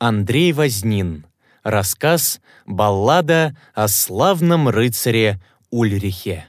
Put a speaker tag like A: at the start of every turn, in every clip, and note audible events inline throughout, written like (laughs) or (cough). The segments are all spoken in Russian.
A: Андрей Вознин. Рассказ «Баллада о славном рыцаре Ульрихе».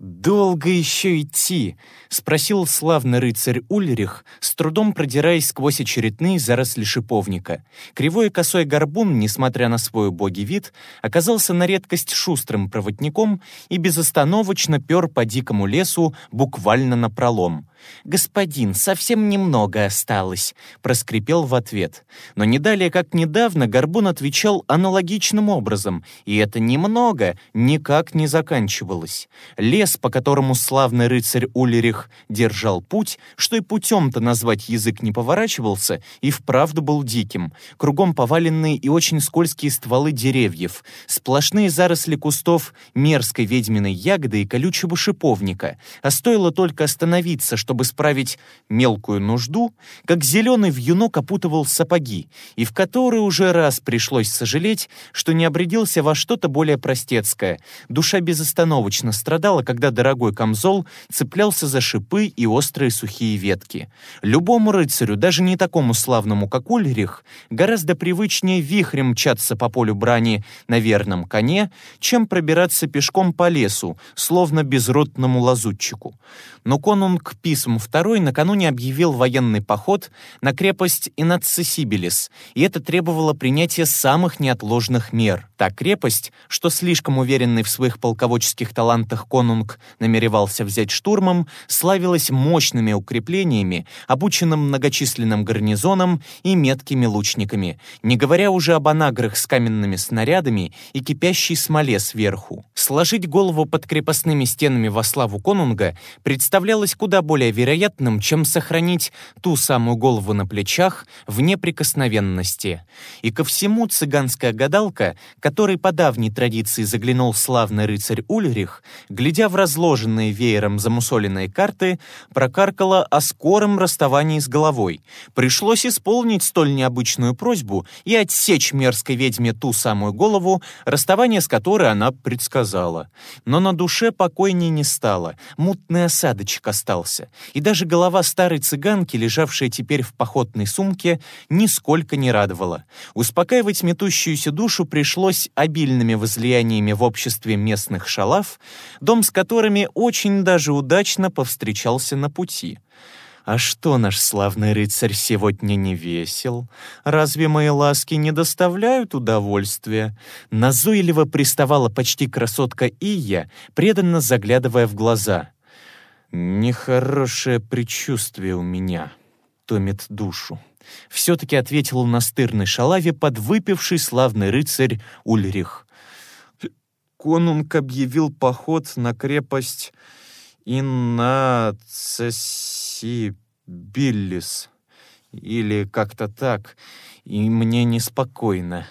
A: «Долго еще идти?» — спросил славный рыцарь Ульрих, с трудом продираясь сквозь очередные заросли шиповника. Кривой и косой горбун, несмотря на свой убогий вид, оказался на редкость шустрым проводником и безостановочно пер по дикому лесу буквально напролом. «Господин, совсем немного осталось», — проскрипел в ответ. Но не далее, как недавно, Горбун отвечал аналогичным образом, и это немного никак не заканчивалось. Лес, по которому славный рыцарь Улерих держал путь, что и путем-то назвать язык не поворачивался, и вправду был диким. Кругом поваленные и очень скользкие стволы деревьев, сплошные заросли кустов мерзкой ведьминой ягоды и колючего шиповника. А стоило только остановиться, чтобы справить мелкую нужду, как зеленый вьюнок опутывал сапоги, и в который уже раз пришлось сожалеть, что не обрядился во что-то более простецкое. Душа безостановочно страдала, когда дорогой камзол цеплялся за шипы и острые сухие ветки. Любому рыцарю, даже не такому славному, как Ульрих, гораздо привычнее вихрем мчаться по полю брани на верном коне, чем пробираться пешком по лесу, словно безротному лазутчику. Но конунг Пис Исм II накануне объявил военный поход на крепость Инацисибилис, и это требовало принятия самых неотложных мер. Та крепость, что слишком уверенный в своих полководческих талантах конунг намеревался взять штурмом, славилась мощными укреплениями, обученным многочисленным гарнизоном и меткими лучниками, не говоря уже об анаграх с каменными снарядами и кипящей смоле сверху. Сложить голову под крепостными стенами во славу конунга представлялось куда более более вероятным, чем сохранить ту самую голову на плечах в неприкосновенности. И ко всему цыганская гадалка, которой по давней традиции заглянул славный рыцарь Ульрих, глядя в разложенные веером замусоленные карты, прокаркала о скором расставании с головой. Пришлось исполнить столь необычную просьбу и отсечь мерзкой ведьме ту самую голову, расставание с которой она предсказала. Но на душе покойней не стало, мутный осадочек остался и даже голова старой цыганки, лежавшая теперь в походной сумке, нисколько не радовала. Успокаивать метущуюся душу пришлось обильными возлияниями в обществе местных шалав, дом с которыми очень даже удачно повстречался на пути. «А что наш славный рыцарь сегодня не весел? Разве мои ласки не доставляют удовольствия?» Назойливо приставала почти красотка Ия, преданно заглядывая в глаза. «Нехорошее предчувствие у меня», — томит душу. Все-таки ответил настырной шалаве подвыпивший славный рыцарь Ульрих. Конунг объявил поход на крепость Иннацесибиллис. Или как-то так. И мне неспокойно.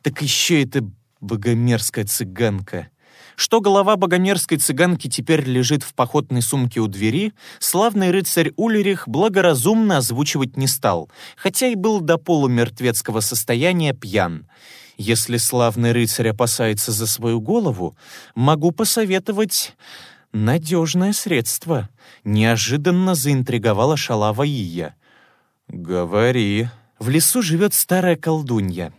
A: Так еще это богомерзкая цыганка — что голова богомерзкой цыганки теперь лежит в походной сумке у двери, славный рыцарь Улерих благоразумно озвучивать не стал, хотя и был до полумертвецкого состояния пьян. Если славный рыцарь опасается за свою голову, могу посоветовать надежное средство. Неожиданно заинтриговала шалава Ия. «Говори», в лесу живет старая колдунья.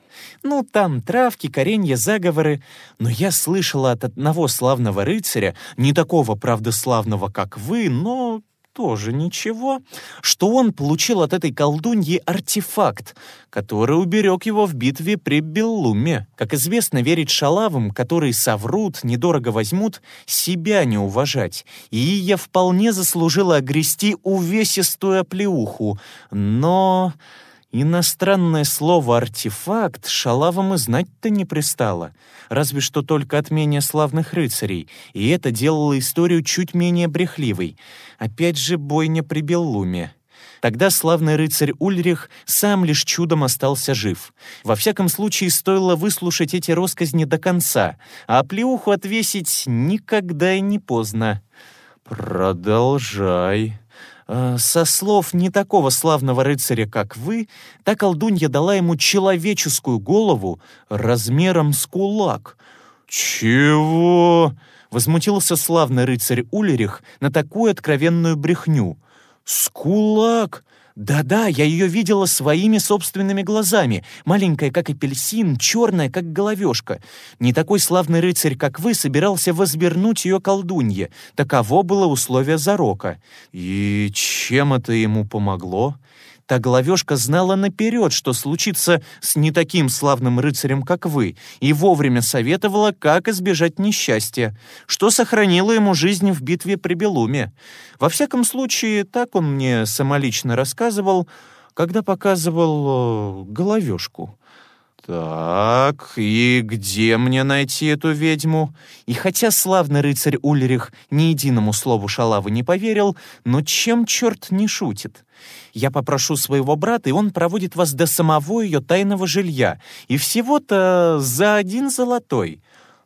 A: Ну, там травки, коренья, заговоры. Но я слышала от одного славного рыцаря, не такого, правда, славного, как вы, но тоже ничего, что он получил от этой колдуньи артефакт, который уберег его в битве при Беллуме. Как известно, верить шалавам, которые соврут, недорого возьмут, себя не уважать. И я вполне заслужила огрести увесистую оплеуху. Но... Иностранное слово «артефакт» шалавам и знать-то не пристало, разве что только от менее славных рыцарей, и это делало историю чуть менее брехливой. Опять же бойня при Беллуме. Тогда славный рыцарь Ульрих сам лишь чудом остался жив. Во всяком случае, стоило выслушать эти росказни до конца, а плеуху отвесить никогда и не поздно. «Продолжай», со слов не такого славного рыцаря, как вы, та колдунья дала ему человеческую голову размером с кулак. «Чего?» — возмутился славный рыцарь Улерих на такую откровенную брехню. «С кулак? «Да-да, я ее видела своими собственными глазами, маленькая, как апельсин, черная, как головешка. Не такой славный рыцарь, как вы, собирался возвернуть ее колдунье. Таково было условие зарока. И чем это ему помогло?» Та головешка знала наперед, что случится с не таким славным рыцарем, как вы, и вовремя советовала, как избежать несчастья, что сохранило ему жизнь в битве при Белуме. Во всяком случае, так он мне самолично рассказывал, когда показывал э, головешку. «Так, и где мне найти эту ведьму?» И хотя славный рыцарь Ульрих ни единому слову шалавы не поверил, но чем черт не шутит? Я попрошу своего брата, и он проводит вас до самого ее тайного жилья, и всего-то за один золотой».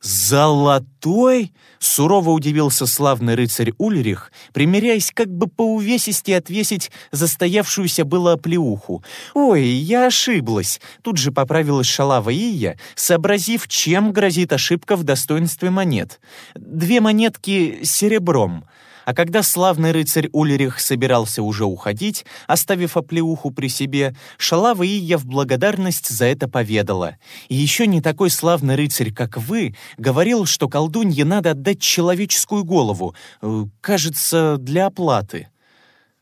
A: «Золотой?» — сурово удивился славный рыцарь Ульрих, примеряясь как бы по увесисти отвесить застоявшуюся было оплеуху. «Ой, я ошиблась!» — тут же поправилась шалава Ия, сообразив, чем грозит ошибка в достоинстве монет. «Две монетки серебром». А когда славный рыцарь Ульрих собирался уже уходить, оставив оплеуху при себе, Шалава Ия в благодарность за это поведала. И еще не такой славный рыцарь, как вы, говорил, что колдунье надо отдать человеческую голову, э, кажется, для оплаты.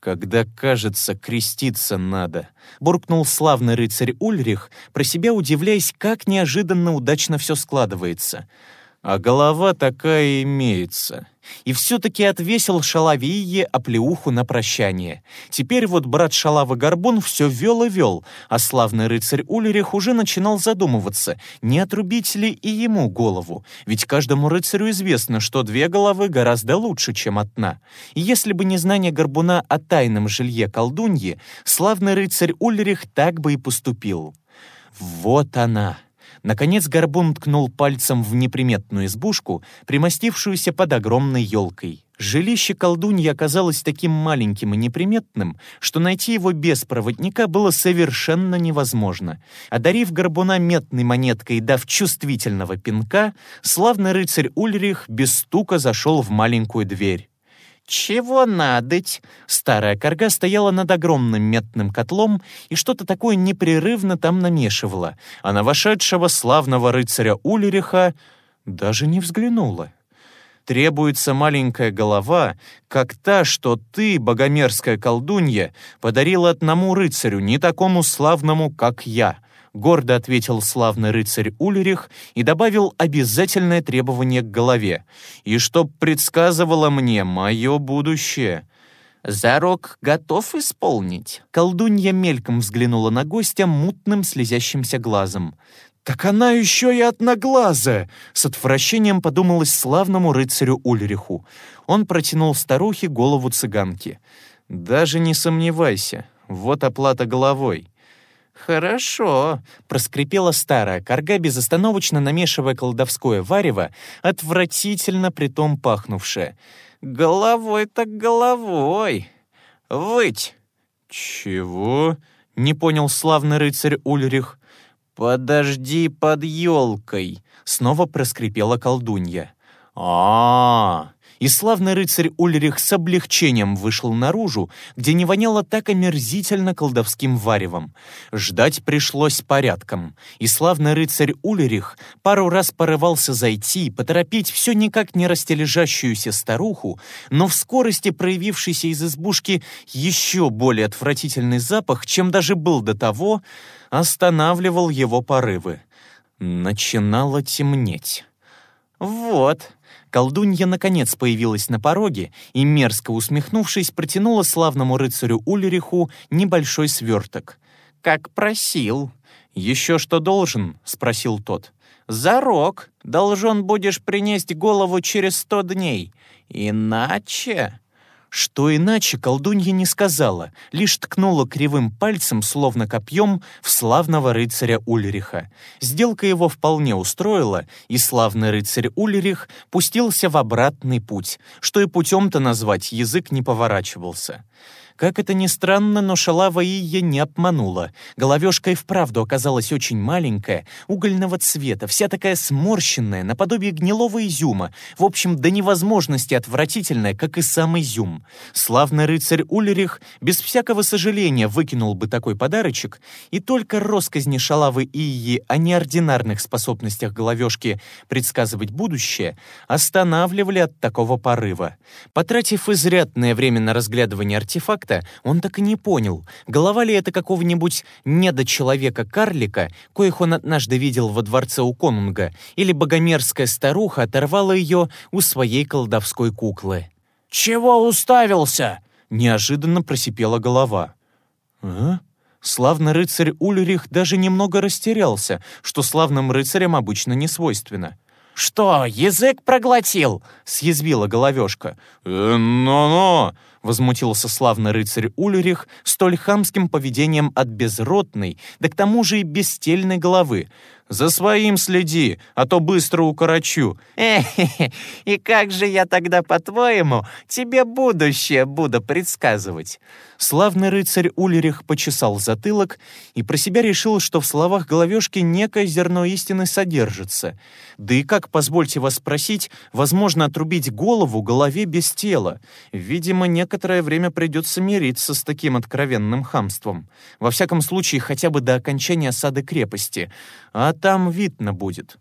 A: «Когда, кажется, креститься надо», — буркнул славный рыцарь Ульрих, про себя удивляясь, как неожиданно удачно все складывается — а голова такая имеется. И все-таки отвесил Шалавие оплеуху на прощание. Теперь вот брат Шалавы Горбун все вел и вел, а славный рыцарь Ульрих уже начинал задумываться, не отрубить ли и ему голову, ведь каждому рыцарю известно, что две головы гораздо лучше, чем одна. И если бы не знание Горбуна о тайном жилье колдуньи, славный рыцарь Ульрих так бы и поступил. Вот она, Наконец Горбун ткнул пальцем в неприметную избушку, примостившуюся под огромной елкой. Жилище колдуньи оказалось таким маленьким и неприметным, что найти его без проводника было совершенно невозможно. Одарив Горбуна метной монеткой и дав чувствительного пинка, славный рыцарь Ульрих без стука зашел в маленькую дверь. «Чего надоть?» Старая корга стояла над огромным метным котлом и что-то такое непрерывно там намешивала, а на вошедшего славного рыцаря Ульриха даже не взглянула. Требуется маленькая голова, как та, что ты, богомерзкая колдунья, подарила одному рыцарю, не такому славному, как я гордо ответил славный рыцарь Ульрих и добавил обязательное требование к голове. «И чтоб предсказывало мне мое будущее». «Зарок готов исполнить?» Колдунья мельком взглянула на гостя мутным слезящимся глазом. «Так она еще и одноглазая!» — с отвращением подумалось славному рыцарю Ульриху. Он протянул старухе голову цыганки. «Даже не сомневайся, вот оплата головой». «Хорошо», — проскрипела старая корга, безостановочно намешивая колдовское варево, отвратительно притом пахнувшее. «Головой так головой! Выть!» «Чего?» — не понял славный рыцарь Ульрих. «Подожди под елкой!» — снова проскрипела колдунья. а, -а, -а и славный рыцарь Ульрих с облегчением вышел наружу, где не воняло так омерзительно колдовским варевом. Ждать пришлось порядком, и славный рыцарь Ульрих пару раз порывался зайти, поторопить все никак не растележащуюся старуху, но в скорости проявившийся из избушки еще более отвратительный запах, чем даже был до того, останавливал его порывы. Начинало темнеть. «Вот», Колдунья наконец появилась на пороге и, мерзко усмехнувшись, протянула славному рыцарю Ульриху небольшой сверток. «Как просил». «Еще что должен?» — спросил тот. «Зарок. Должен будешь принести голову через сто дней. Иначе...» Что иначе колдунья не сказала, лишь ткнула кривым пальцем, словно копьем, в славного рыцаря Ульриха. Сделка его вполне устроила, и славный рыцарь Ульрих пустился в обратный путь, что и путем-то назвать язык не поворачивался. Как это ни странно, но шалава Ия не обманула. Головешка и вправду оказалась очень маленькая, угольного цвета, вся такая сморщенная, наподобие гнилого изюма, в общем, до невозможности отвратительная, как и сам изюм. Славный рыцарь Ульрих без всякого сожаления выкинул бы такой подарочек, и только росказни шалавы Ии о неординарных способностях головешки предсказывать будущее останавливали от такого порыва. Потратив изрядное время на разглядывание артефакта, он так и не понял, голова ли это какого-нибудь недочеловека-карлика, коих он однажды видел во дворце у конунга, или богомерзкая старуха оторвала ее у своей колдовской куклы.
B: «Чего уставился?»
A: — неожиданно просипела голова. «А?» Славный рыцарь Ульрих даже немного растерялся, что славным рыцарям обычно не свойственно.
B: «Что, язык проглотил?»
A: — съязвила головешка. «Э, «но-но!» — возмутился славный рыцарь Ульрих столь хамским поведением от безротной, да к тому же и бестельной головы. «За своим следи, а то быстро укорочу».
B: «Эхе, и как же я тогда, по-твоему, тебе будущее буду предсказывать?»
A: Славный рыцарь Ульрих почесал затылок и про себя решил, что в словах головешки некое зерно истины содержится. Да и как, позвольте вас спросить, возможно отрубить голову голове без тела? Видимо, некоторое время придется мириться с таким откровенным хамством. Во всяком случае, хотя бы до окончания осады крепости. А там видно будет.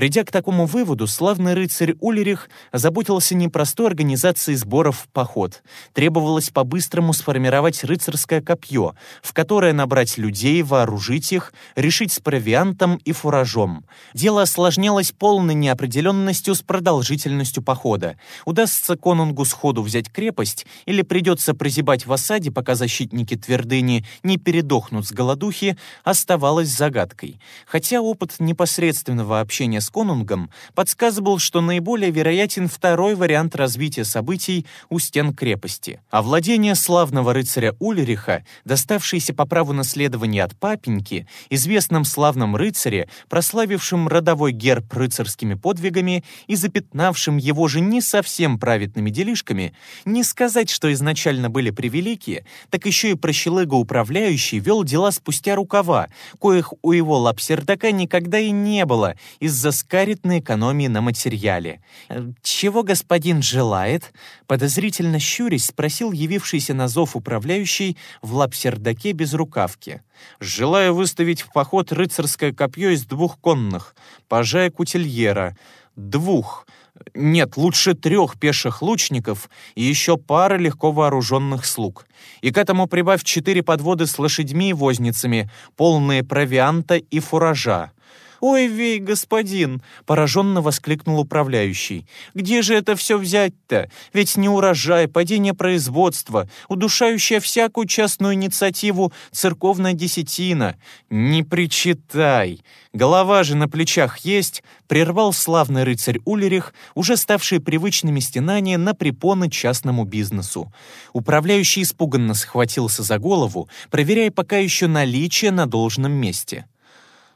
A: Придя к такому выводу, славный рыцарь Ульрих озаботился не простой организацией сборов в поход. Требовалось по-быстрому сформировать рыцарское копье, в которое набрать людей, вооружить их, решить с провиантом и фуражом. Дело осложнялось полной неопределенностью с продолжительностью похода. Удастся конунгу сходу взять крепость или придется прозябать в осаде, пока защитники твердыни не передохнут с голодухи, оставалось загадкой. Хотя опыт непосредственного общения с конунгом подсказывал, что наиболее вероятен второй вариант развития событий у стен крепости. А владение славного рыцаря Ульриха, доставшееся по праву наследования от папеньки, известном славном рыцаре, прославившем родовой герб рыцарскими подвигами и запятнавшим его же не совсем праведными делишками, не сказать, что изначально были превеликие, так еще и прощелыга управляющий вел дела спустя рукава, коих у его лапсердака никогда и не было из-за скаритной экономии на материале. «Э, «Чего господин желает?» Подозрительно щурясь спросил явившийся на зов управляющий в лапсердаке без рукавки. «Желаю выставить в поход рыцарское копье из двух конных, пажа кутильера. Двух, нет, лучше трех пеших лучников и еще пара легко вооруженных слуг. И к этому прибавь четыре подводы с лошадьми и возницами, полные провианта и фуража. «Ой, вей, господин!» — пораженно воскликнул управляющий. «Где же это все взять-то? Ведь не урожай, падение производства, удушающая всякую частную инициативу церковная десятина. Не причитай! Голова же на плечах есть!» — прервал славный рыцарь Улерих, уже ставший привычными стенания на препоны частному бизнесу. Управляющий испуганно схватился за голову, проверяя пока еще наличие на должном месте.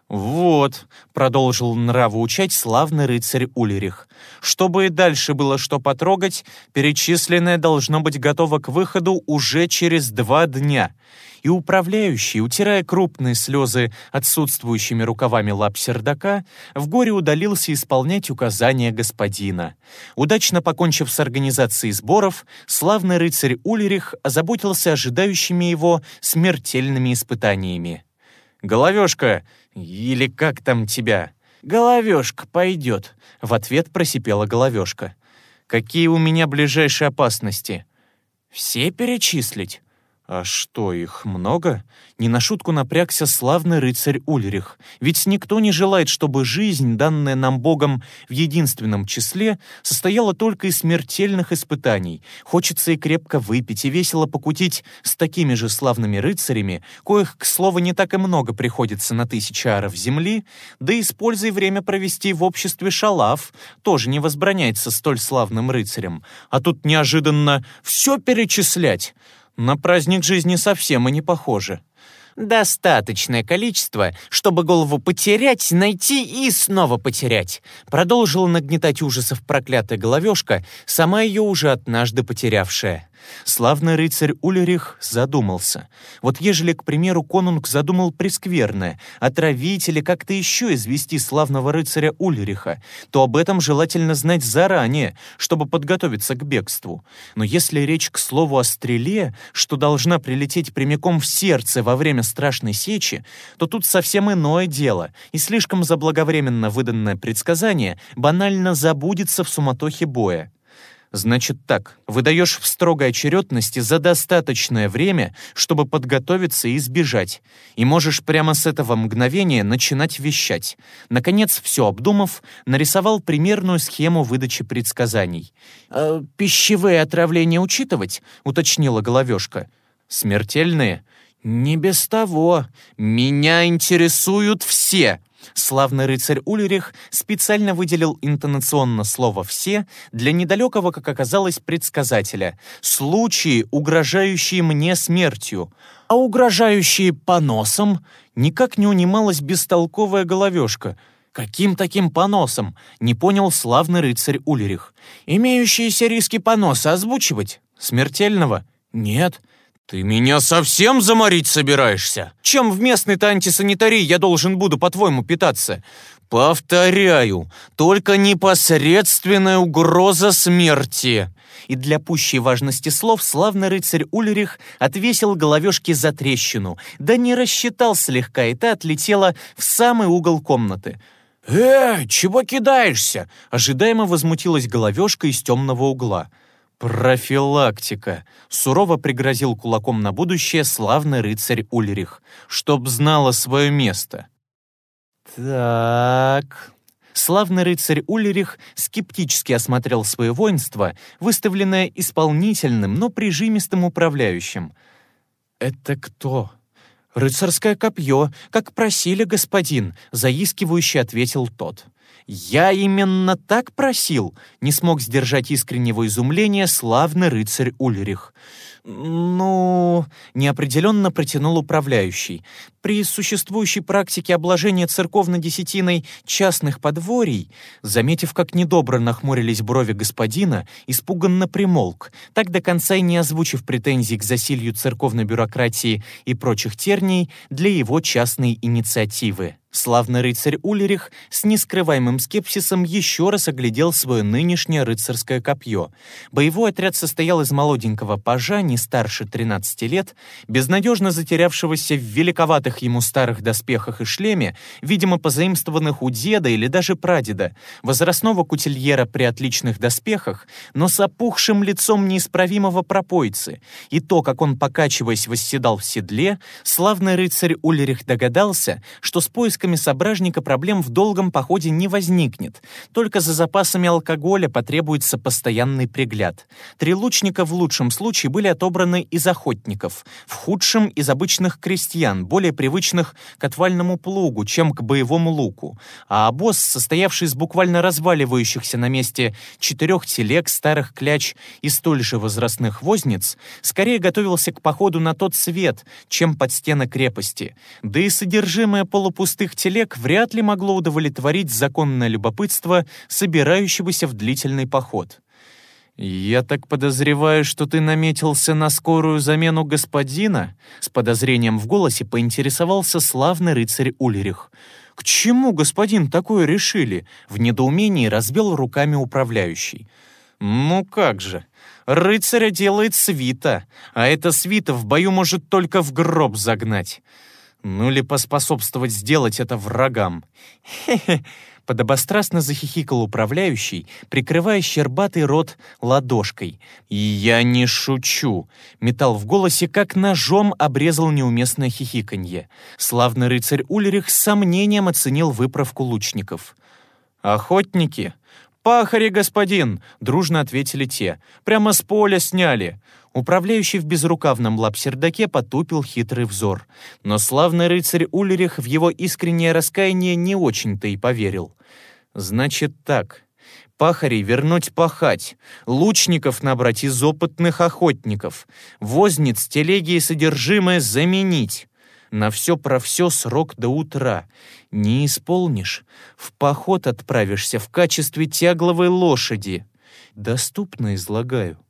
A: «Вот», — продолжил нравоучать славный рыцарь Ульрих, «чтобы и дальше было что потрогать, перечисленное должно быть готово к выходу уже через два дня». И управляющий, утирая крупные слезы отсутствующими рукавами лап сердака, в горе удалился исполнять указания господина. Удачно покончив с организацией сборов, славный рыцарь Ульрих озаботился ожидающими его смертельными испытаниями. «Головешка, или как там тебя?»
B: «Головешка пойдет», —
A: в ответ просипела головешка. «Какие у меня ближайшие опасности?»
B: «Все перечислить?»
A: А что, их много? Не на шутку напрягся славный рыцарь Ульрих. Ведь никто не желает, чтобы жизнь, данная нам Богом в единственном числе, состояла только из смертельных испытаний. Хочется и крепко выпить, и весело покутить с такими же славными рыцарями, коих, к слову, не так и много приходится на тысячи аров земли, да используй время провести в обществе шалав, тоже не возбраняется столь славным рыцарям. А тут неожиданно все перечислять. На праздник жизни совсем и не похоже.
B: «Достаточное количество, чтобы голову потерять, найти и снова потерять», продолжила нагнетать ужасов проклятая головешка, сама ее уже однажды потерявшая.
A: Славный рыцарь Ульрих задумался. Вот ежели, к примеру, конунг задумал прескверное, отравить или как-то еще извести славного рыцаря Ульриха, то об этом желательно знать заранее, чтобы подготовиться к бегству. Но если речь, к слову, о стреле, что должна прилететь прямиком в сердце во время страшной сечи, то тут совсем иное дело, и слишком заблаговременно выданное предсказание банально забудется в суматохе боя. Значит так, выдаешь в строгой очередности за достаточное время, чтобы подготовиться и сбежать. И можешь прямо с этого мгновения начинать вещать. Наконец, все обдумав, нарисовал примерную схему выдачи предсказаний. «Э, «Пищевые отравления учитывать?» — уточнила головешка. «Смертельные?» «Не без того. Меня интересуют все!» Славный рыцарь Ульрих специально выделил интонационно слово «все» для недалекого, как оказалось, предсказателя. Случаи, угрожающие мне смертью. А угрожающие поносом никак не унималась бестолковая головешка. Каким таким поносом? Не понял славный рыцарь Ульрих. Имеющиеся риски поноса озвучивать? Смертельного? Нет. «Ты меня совсем заморить собираешься? Чем в местной-то антисанитарии я должен буду, по-твоему, питаться?» «Повторяю, только непосредственная угроза смерти!» И для пущей важности слов славный рыцарь Ульрих отвесил головешке за трещину, да не рассчитал слегка, и та отлетела в самый угол комнаты. «Э, чего кидаешься?» — ожидаемо возмутилась головешка из темного угла. «Профилактика!» — сурово пригрозил кулаком на будущее славный рыцарь Ульрих, чтоб знала свое место. «Так...» Славный рыцарь Ульрих скептически осмотрел свое воинство, выставленное исполнительным, но прижимистым управляющим. «Это кто?» «Рыцарское копье, как просили, господин», — заискивающе ответил тот. «Я именно так просил!» — не смог сдержать искреннего изумления славный рыцарь Ульрих. «Ну...» — неопределенно протянул управляющий. «При существующей практике обложения церковно-десятиной частных подворий, заметив, как недобро нахмурились брови господина, испуганно примолк, так до конца и не озвучив претензий к засилью церковной бюрократии и прочих терний для его частной инициативы». Славный рыцарь Ульрих с нескрываемым скепсисом еще раз оглядел свое нынешнее рыцарское копье. Боевой отряд состоял из молоденького пажа, не старше 13 лет, безнадежно затерявшегося в великоватых ему старых доспехах и шлеме, видимо, позаимствованных у деда или даже прадеда, возрастного кутильера при отличных доспехах, но с опухшим лицом неисправимого пропойцы. И то, как он, покачиваясь, восседал в седле, славный рыцарь Ульрих догадался, что с поиском поисками сображника проблем в долгом походе не возникнет. Только за запасами алкоголя потребуется постоянный пригляд. Три лучника в лучшем случае были отобраны из охотников, в худшем — из обычных крестьян, более привычных к отвальному плугу, чем к боевому луку. А обоз, состоявший из буквально разваливающихся на месте четырех телег, старых кляч и столь же возрастных возниц, скорее готовился к походу на тот свет, чем под стены крепости. Да и содержимое полупустых телег вряд ли могло удовлетворить законное любопытство собирающегося в длительный поход. «Я так подозреваю, что ты наметился на скорую замену господина?» С подозрением в голосе поинтересовался славный рыцарь Ульрих. «К чему, господин, такое решили?» В недоумении разбил руками управляющий. «Ну как же, рыцаря делает свита, а эта свита в бою может только в гроб загнать. Ну ли поспособствовать сделать это врагам? Хе-хе, подобострастно захихикал управляющий, прикрывая щербатый рот ладошкой. «И я не шучу!» Металл в голосе как ножом обрезал неуместное хихиканье. Славный рыцарь Ульрих с сомнением оценил выправку лучников. «Охотники?» «Пахари, господин!» — дружно ответили те. «Прямо с поля сняли. Управляющий в безрукавном лапсердаке потупил хитрый взор. Но славный рыцарь Ульрих в его искреннее раскаяние не очень-то и поверил. «Значит так. Пахарей вернуть пахать, лучников набрать из опытных охотников, возниц, телеги и содержимое заменить. На все про все срок до утра. Не исполнишь, в поход отправишься в качестве тягловой лошади. Доступно излагаю.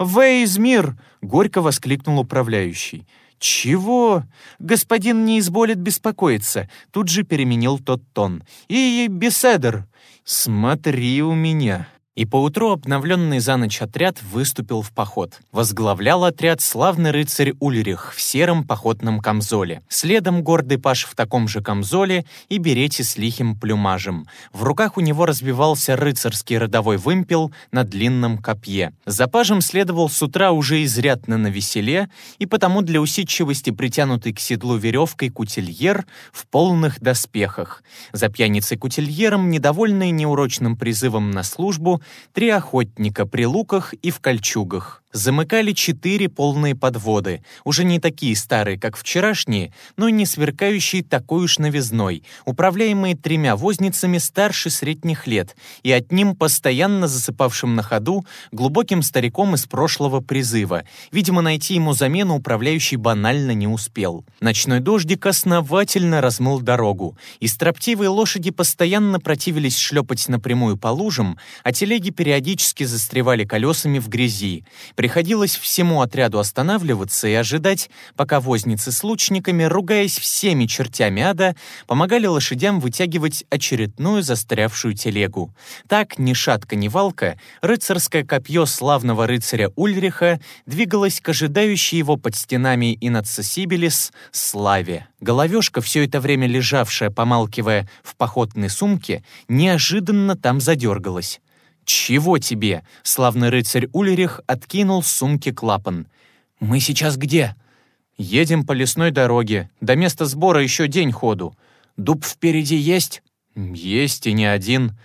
A: Вейзмир!» — горько воскликнул управляющий. «Чего? Господин не изболит беспокоиться», — тут же переменил тот тон. «И беседер!» «Смотри у меня!» И поутру обновленный за ночь отряд выступил в поход. Возглавлял отряд славный рыцарь Ульрих в сером походном камзоле. Следом гордый паш в таком же камзоле и берете с лихим плюмажем. В руках у него разбивался рыцарский родовой вымпел на длинном копье. За пажем следовал с утра уже изрядно на веселе, и потому для усидчивости притянутый к седлу веревкой кутильер в полных доспехах. За пьяницей-кутильером, недовольный неурочным призывом на службу, три охотника при луках и в кольчугах замыкали четыре полные подводы, уже не такие старые, как вчерашние, но и не сверкающие такой уж новизной, управляемые тремя возницами старше средних лет и одним постоянно засыпавшим на ходу глубоким стариком из прошлого призыва. Видимо, найти ему замену управляющий банально не успел. Ночной дождик основательно размыл дорогу, и строптивые лошади постоянно противились шлепать напрямую по лужам, а телеги периодически застревали колесами в грязи. Приходилось всему отряду останавливаться и ожидать, пока возницы с лучниками, ругаясь всеми чертями ада, помогали лошадям вытягивать очередную застрявшую телегу. Так, ни шатка, ни валка, рыцарское копье славного рыцаря Ульриха двигалось к ожидающей его под стенами Инацисибелис славе. Головешка, все это время лежавшая, помалкивая в походной сумке, неожиданно там задергалась. «Чего тебе?» — славный рыцарь Ульрих откинул с сумки клапан. «Мы сейчас где?» «Едем по лесной дороге. До места сбора еще день ходу. Дуб впереди есть?» «Есть и не один.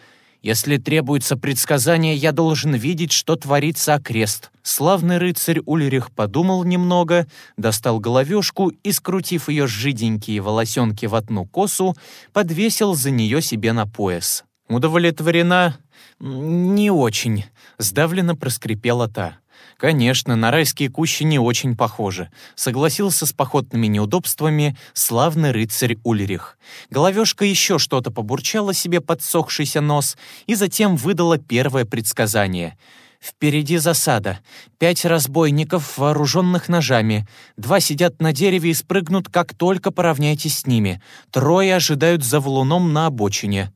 A: Если требуется предсказание, я должен видеть, что творится окрест». Славный рыцарь Ульрих подумал немного, достал головешку и, скрутив ее жиденькие волосенки в одну косу, подвесил за нее себе на пояс. «Удовлетворена?» «Не очень», — сдавленно проскрипела та. «Конечно, на райские кущи не очень похожи», — согласился с походными неудобствами славный рыцарь Ульрих. Головешка еще что-то побурчала себе подсохшийся нос и затем выдала первое предсказание — Впереди засада. Пять разбойников, вооруженных ножами. Два сидят на дереве и спрыгнут, как только поравняетесь с ними. Трое ожидают за валуном на обочине.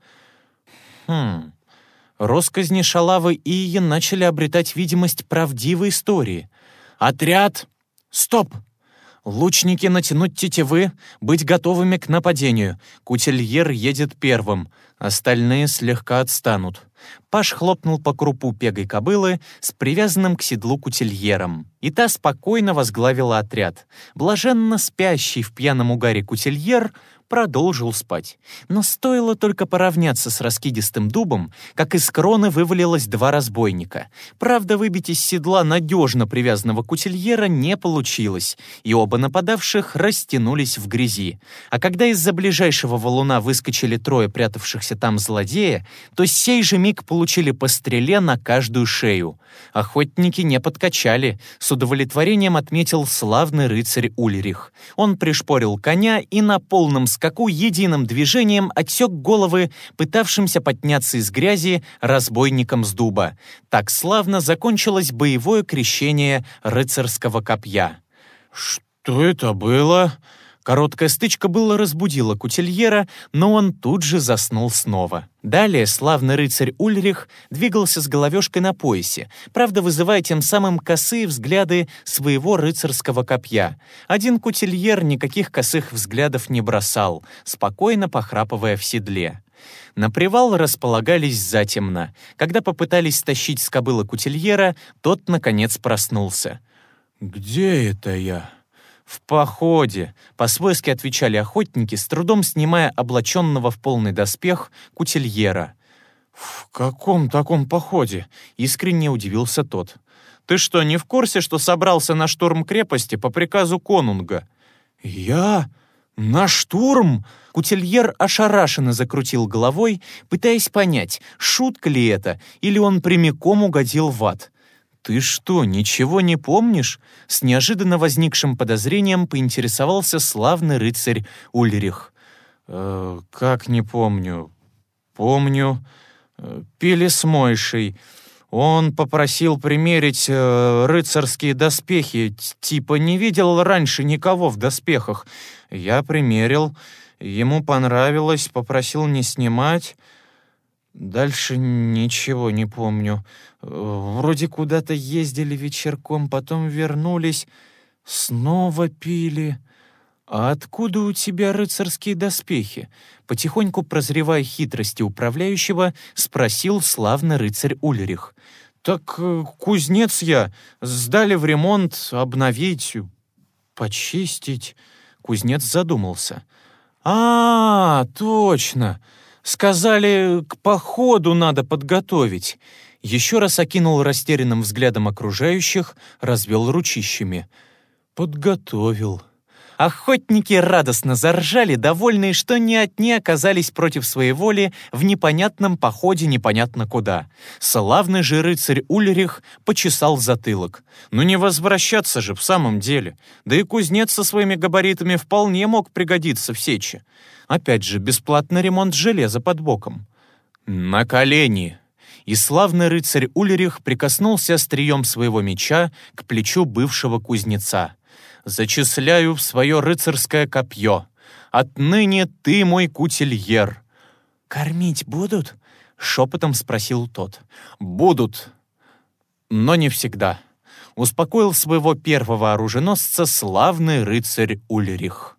A: Хм... Росказни Шалавы и Ии начали обретать видимость правдивой истории. «Отряд! Стоп! Лучники натянуть тетивы, быть готовыми к нападению. Кутильер едет первым, остальные слегка отстанут». Паш хлопнул по крупу пегой кобылы с привязанным к седлу кутильером. И та спокойно возглавила отряд. Блаженно спящий в пьяном угаре кутильер продолжил спать. Но стоило только поравняться с раскидистым дубом, как из кроны вывалилось два разбойника. Правда, выбить из седла надежно привязанного кутильера не получилось, и оба нападавших растянулись в грязи. А когда из-за ближайшего валуна выскочили трое прятавшихся там злодея, то сей же миг получили по стреле на каждую шею. Охотники не подкачали, с удовлетворением отметил славный рыцарь Ульрих. Он пришпорил коня и на полном скаку единым движением отсек головы пытавшимся подняться из грязи разбойникам с дуба. Так славно закончилось боевое крещение рыцарского копья. «Что это было?» Короткая стычка была разбудила Кутильера, но он тут же заснул снова. Далее славный рыцарь Ульрих двигался с головешкой на поясе, правда вызывая тем самым косые взгляды своего рыцарского копья. Один Кутильер никаких косых взглядов не бросал, спокойно похрапывая в седле. На привал располагались затемно. Когда попытались стащить с кобылы Кутильера, тот, наконец, проснулся. «Где это я?» «В походе», — по-свойски отвечали охотники, с трудом снимая облаченного в полный доспех кутильера. «В каком таком походе?» — искренне удивился тот. «Ты что, не в курсе, что собрался на штурм крепости по приказу конунга?» «Я? На штурм?» Кутильер ошарашенно закрутил головой, пытаясь понять, шутка ли это, или он прямиком угодил в ад. «Ты что, ничего не помнишь?» С неожиданно возникшим подозрением поинтересовался славный рыцарь Ульрих. «Э, «Как не помню?» «Помню. Э, пили с Мойшей. Он попросил примерить э, рыцарские доспехи, типа не видел раньше никого в доспехах. Я примерил, ему понравилось, попросил не снимать. Дальше ничего не помню. Вроде куда-то ездили вечерком, потом вернулись, снова пили. «А откуда у тебя рыцарские доспехи?» Потихоньку прозревая хитрости управляющего, спросил славный рыцарь Ульрих. «Так э, кузнец я. Сдали в ремонт, обновить, почистить». Кузнец задумался. «А, точно! Сказали, к походу надо подготовить». Еще раз окинул растерянным взглядом окружающих, развел ручищами. «Подготовил». Охотники радостно заржали, довольные, что ни одни оказались против своей воли в непонятном походе непонятно куда. Славный же рыцарь Ульрих почесал затылок. Ну не возвращаться же в самом деле. Да и кузнец со своими габаритами вполне мог пригодиться в сече. Опять же, бесплатный ремонт железа под боком. «На колени!» И славный рыцарь Ульрих прикоснулся острием своего меча к плечу бывшего кузнеца зачисляю в свое рыцарское копье. Отныне ты мой кутильер». «Кормить будут?» — шепотом спросил тот. «Будут, но не всегда», — успокоил своего первого оруженосца славный рыцарь Ульрих.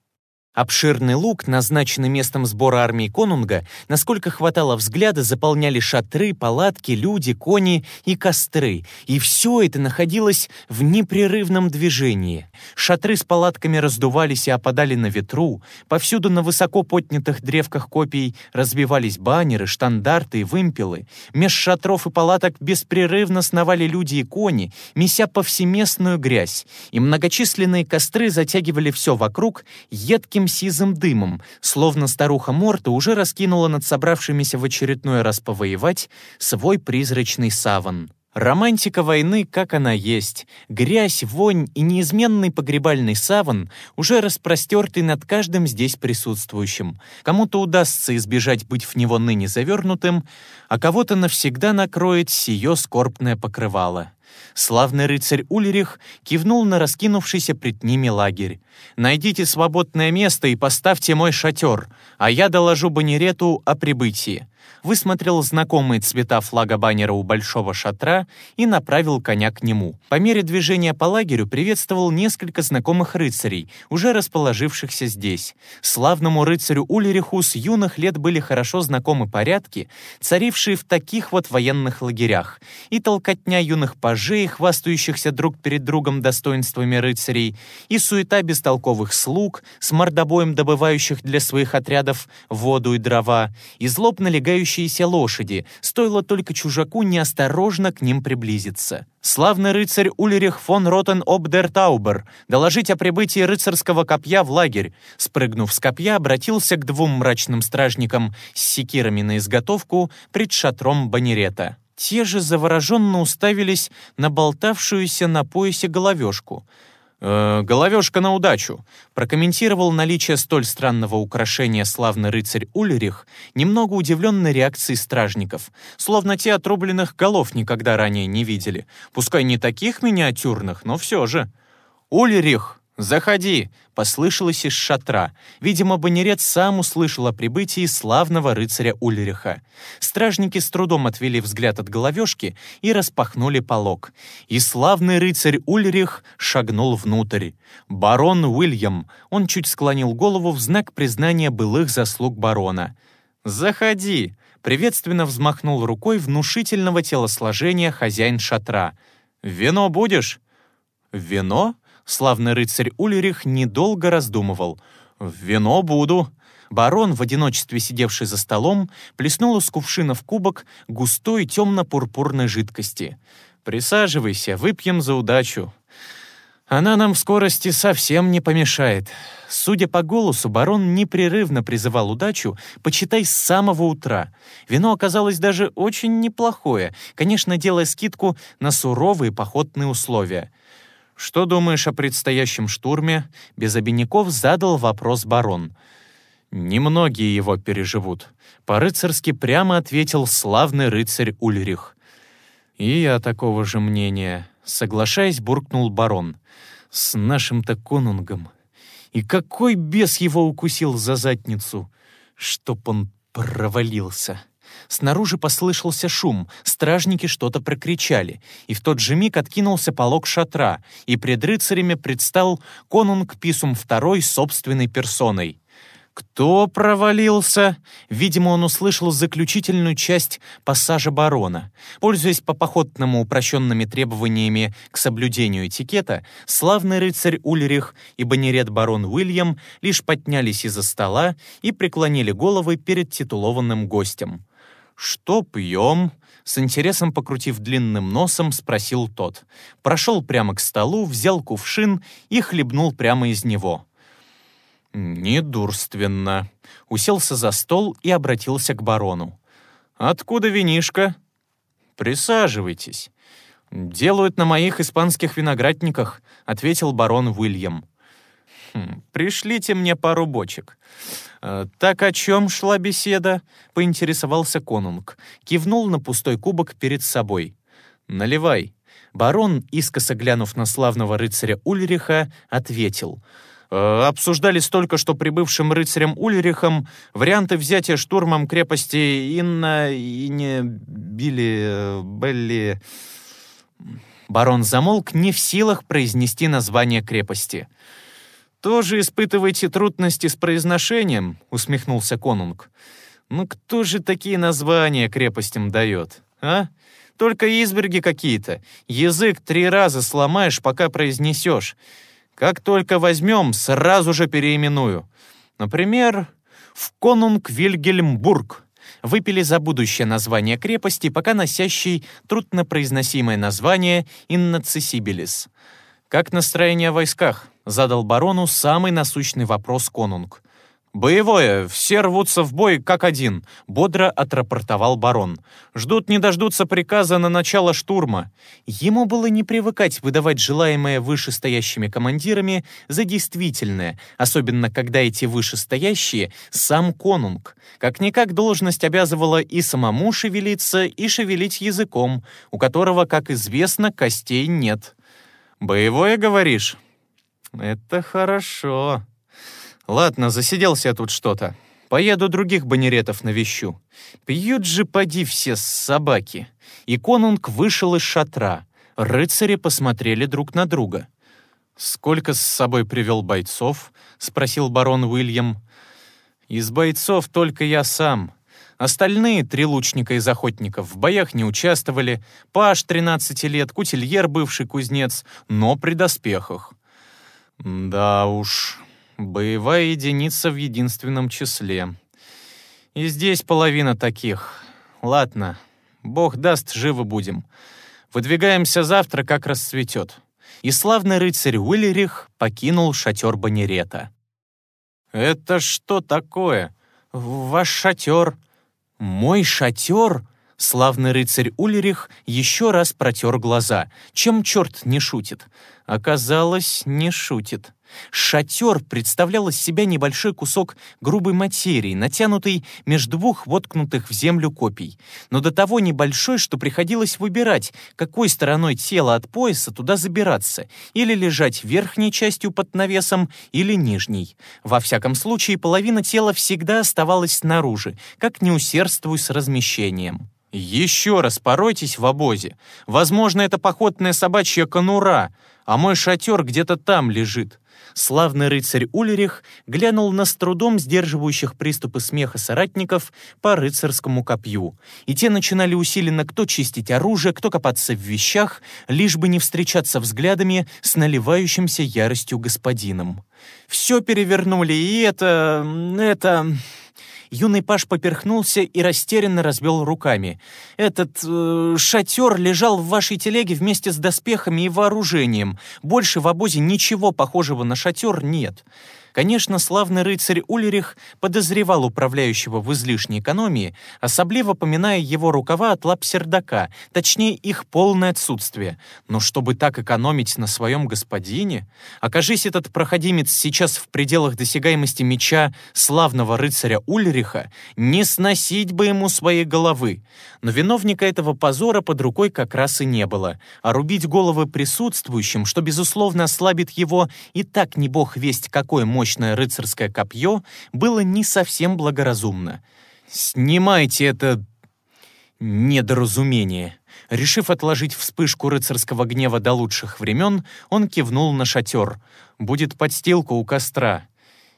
A: Обширный луг, назначенный местом сбора армии Конунга, насколько хватало взгляда, заполняли шатры, палатки, люди, кони и костры. И все это находилось в непрерывном движении. Шатры с палатками раздувались и опадали на ветру. Повсюду на высоко поднятых древках копий разбивались баннеры, штандарты и вымпелы. Меж шатров и палаток беспрерывно сновали люди и кони, меся повсеместную грязь. И многочисленные костры затягивали все вокруг едким легким сизым дымом, словно старуха Морта уже раскинула над собравшимися в очередной раз повоевать свой призрачный саван. Романтика войны, как она есть, грязь, вонь и неизменный погребальный саван, уже распростертый над каждым здесь присутствующим. Кому-то удастся избежать быть в него ныне завернутым, а кого-то навсегда накроет сие скорбное покрывало. Славный рыцарь Ульрих кивнул на раскинувшийся пред ними лагерь. «Найдите свободное место и поставьте мой шатер, а я доложу Банерету о прибытии высмотрел знакомые цвета флага баннера у большого шатра и направил коня к нему. По мере движения по лагерю приветствовал несколько знакомых рыцарей, уже расположившихся здесь. Славному рыцарю Ульриху с юных лет были хорошо знакомы порядки, царившие в таких вот военных лагерях, и толкотня юных пажей, хвастающихся друг перед другом достоинствами рыцарей, и суета бестолковых слуг, с мордобоем добывающих для своих отрядов воду и дрова, и злобно легающих качающиеся лошади, стоило только чужаку неосторожно к ним приблизиться. Славный рыцарь Ульрих фон Ротен Обдертаубер доложить о прибытии рыцарского копья в лагерь. Спрыгнув с копья, обратился к двум мрачным стражникам с секирами на изготовку пред шатром банерета. Те же завороженно уставились на болтавшуюся на поясе головешку — э, «Головешка на удачу», прокомментировал наличие столь странного украшения славный рыцарь Ульрих, немного удивленной реакцией стражников, словно те отрубленных голов никогда ранее не видели. Пускай не таких миниатюрных, но все же. «Ульрих!» «Заходи!» — послышалось из шатра. Видимо, Банерет сам услышал о прибытии славного рыцаря Ульриха. Стражники с трудом отвели взгляд от головешки и распахнули полог. И славный рыцарь Ульрих шагнул внутрь. Барон Уильям. Он чуть склонил голову в знак признания былых заслуг барона. «Заходи!» — приветственно взмахнул рукой внушительного телосложения хозяин шатра. «Вино будешь?» «Вино?» Славный рыцарь Ульрих недолго раздумывал. «Вино буду». Барон, в одиночестве сидевший за столом, плеснул из кувшина в кубок густой темно-пурпурной жидкости. «Присаживайся, выпьем за удачу». Она нам в скорости совсем не помешает. Судя по голосу, барон непрерывно призывал удачу, почитай, с самого утра. Вино оказалось даже очень неплохое, конечно, делая скидку на суровые походные условия. «Что думаешь о предстоящем штурме?» Без обиняков задал вопрос барон. «Немногие его переживут», — по-рыцарски прямо ответил славный рыцарь Ульрих. «И я такого же мнения», — соглашаясь, буркнул барон. «С нашим-то конунгом. И какой бес его укусил за задницу, чтоб он провалился!» Снаружи послышался шум, стражники что-то прокричали, и в тот же миг откинулся полог шатра, и пред рыцарями предстал конунг Писум II собственной персоной. Кто провалился? Видимо, он услышал заключительную часть пассажа барона. Пользуясь по походному упрощенными требованиями к соблюдению этикета, славный рыцарь Ульрих и банерет барон Уильям лишь поднялись из-за стола и преклонили головы перед титулованным гостем. «Что пьем?» С интересом покрутив длинным носом, спросил тот. Прошел прямо к столу, взял кувшин и хлебнул прямо из него. «Недурственно». Уселся за стол и обратился к барону. «Откуда винишко?» «Присаживайтесь». «Делают на моих испанских виноградниках», — ответил барон Уильям. «Хм, «Пришлите мне пару бочек». «Э, «Так о чем шла беседа?» — поинтересовался конунг. Кивнул на пустой кубок перед собой. «Наливай». Барон, искоса глянув на славного рыцаря Ульриха, ответил — Э, обсуждали столько, что прибывшим рыцарем Ульрихом варианты взятия штурмом крепости Инна и не били... Э, Белли... Барон замолк, не в силах произнести название крепости. «Тоже испытываете трудности с произношением?» — усмехнулся конунг. «Ну кто же такие названия крепостям дает, а? Только изберги какие-то. Язык три раза сломаешь, пока произнесешь. Как только возьмем, сразу же переименую. Например, в Конунг Вильгельмбург. Выпили за будущее название крепости, пока носящий труднопроизносимое название Иннацисибилис. «Как настроение в войсках?» — задал барону самый насущный вопрос Конунг. «Боевое, все рвутся в бой как один», — бодро отрапортовал барон. «Ждут не дождутся приказа на начало штурма». Ему было не привыкать выдавать желаемое вышестоящими командирами за действительное, особенно когда эти вышестоящие — сам конунг. Как-никак должность обязывала и самому шевелиться, и шевелить языком, у которого, как известно, костей нет. «Боевое, говоришь?» «Это хорошо», Ладно, засиделся я тут что-то. Поеду других банеретов навещу. Пьют же поди все собаки. И конунг вышел из шатра. Рыцари посмотрели друг на друга. «Сколько с собой привел бойцов?» — спросил барон Уильям. «Из бойцов только я сам. Остальные три лучника из охотников в боях не участвовали. Паш, 13 лет, кутильер, бывший кузнец, но при доспехах». «Да уж», Боевая единица в единственном числе. И здесь половина таких. Ладно, бог даст, живы будем. Выдвигаемся завтра, как расцветет. И славный рыцарь Уиллерих покинул шатер Банерета. «Это что такое? Ваш шатер?» «Мой шатер?» Славный рыцарь Ульрих еще раз протер глаза. Чем черт не шутит? Оказалось, не шутит. Шатер представлял из себя небольшой кусок грубой материи, натянутый между двух воткнутых в землю копий, но до того небольшой, что приходилось выбирать, какой стороной тела от пояса туда забираться, или лежать верхней частью под навесом, или нижней. Во всяком случае, половина тела всегда оставалась снаружи, как не усердствуй с размещением. Еще раз поройтесь в обозе. Возможно, это походная собачья конура, а мой шатер где-то там лежит. Славный рыцарь Ульрих глянул на с трудом сдерживающих приступы смеха соратников по рыцарскому копью, и те начинали усиленно кто чистить оружие, кто копаться в вещах, лишь бы не встречаться взглядами с наливающимся яростью господином. Все перевернули, и это... это... Юный паш поперхнулся и растерянно разбил руками. «Этот э, шатер лежал в вашей телеге вместе с доспехами и вооружением. Больше в обозе ничего похожего на шатер нет». Конечно, славный рыцарь Ульрих подозревал управляющего в излишней экономии, особливо поминая его рукава от лап сердака, точнее их полное отсутствие. Но чтобы так экономить на своем господине, окажись этот проходимец сейчас в пределах досягаемости меча славного рыцаря Ульриха, не сносить бы ему своей головы. Но виновника этого позора под рукой как раз и не было, а рубить головы присутствующим, что, безусловно, ослабит его и так не бог весть какое мощное рыцарское копье, было не совсем благоразумно. «Снимайте это недоразумение». Решив отложить вспышку рыцарского гнева до лучших времен, он кивнул на шатер. «Будет подстилка у костра.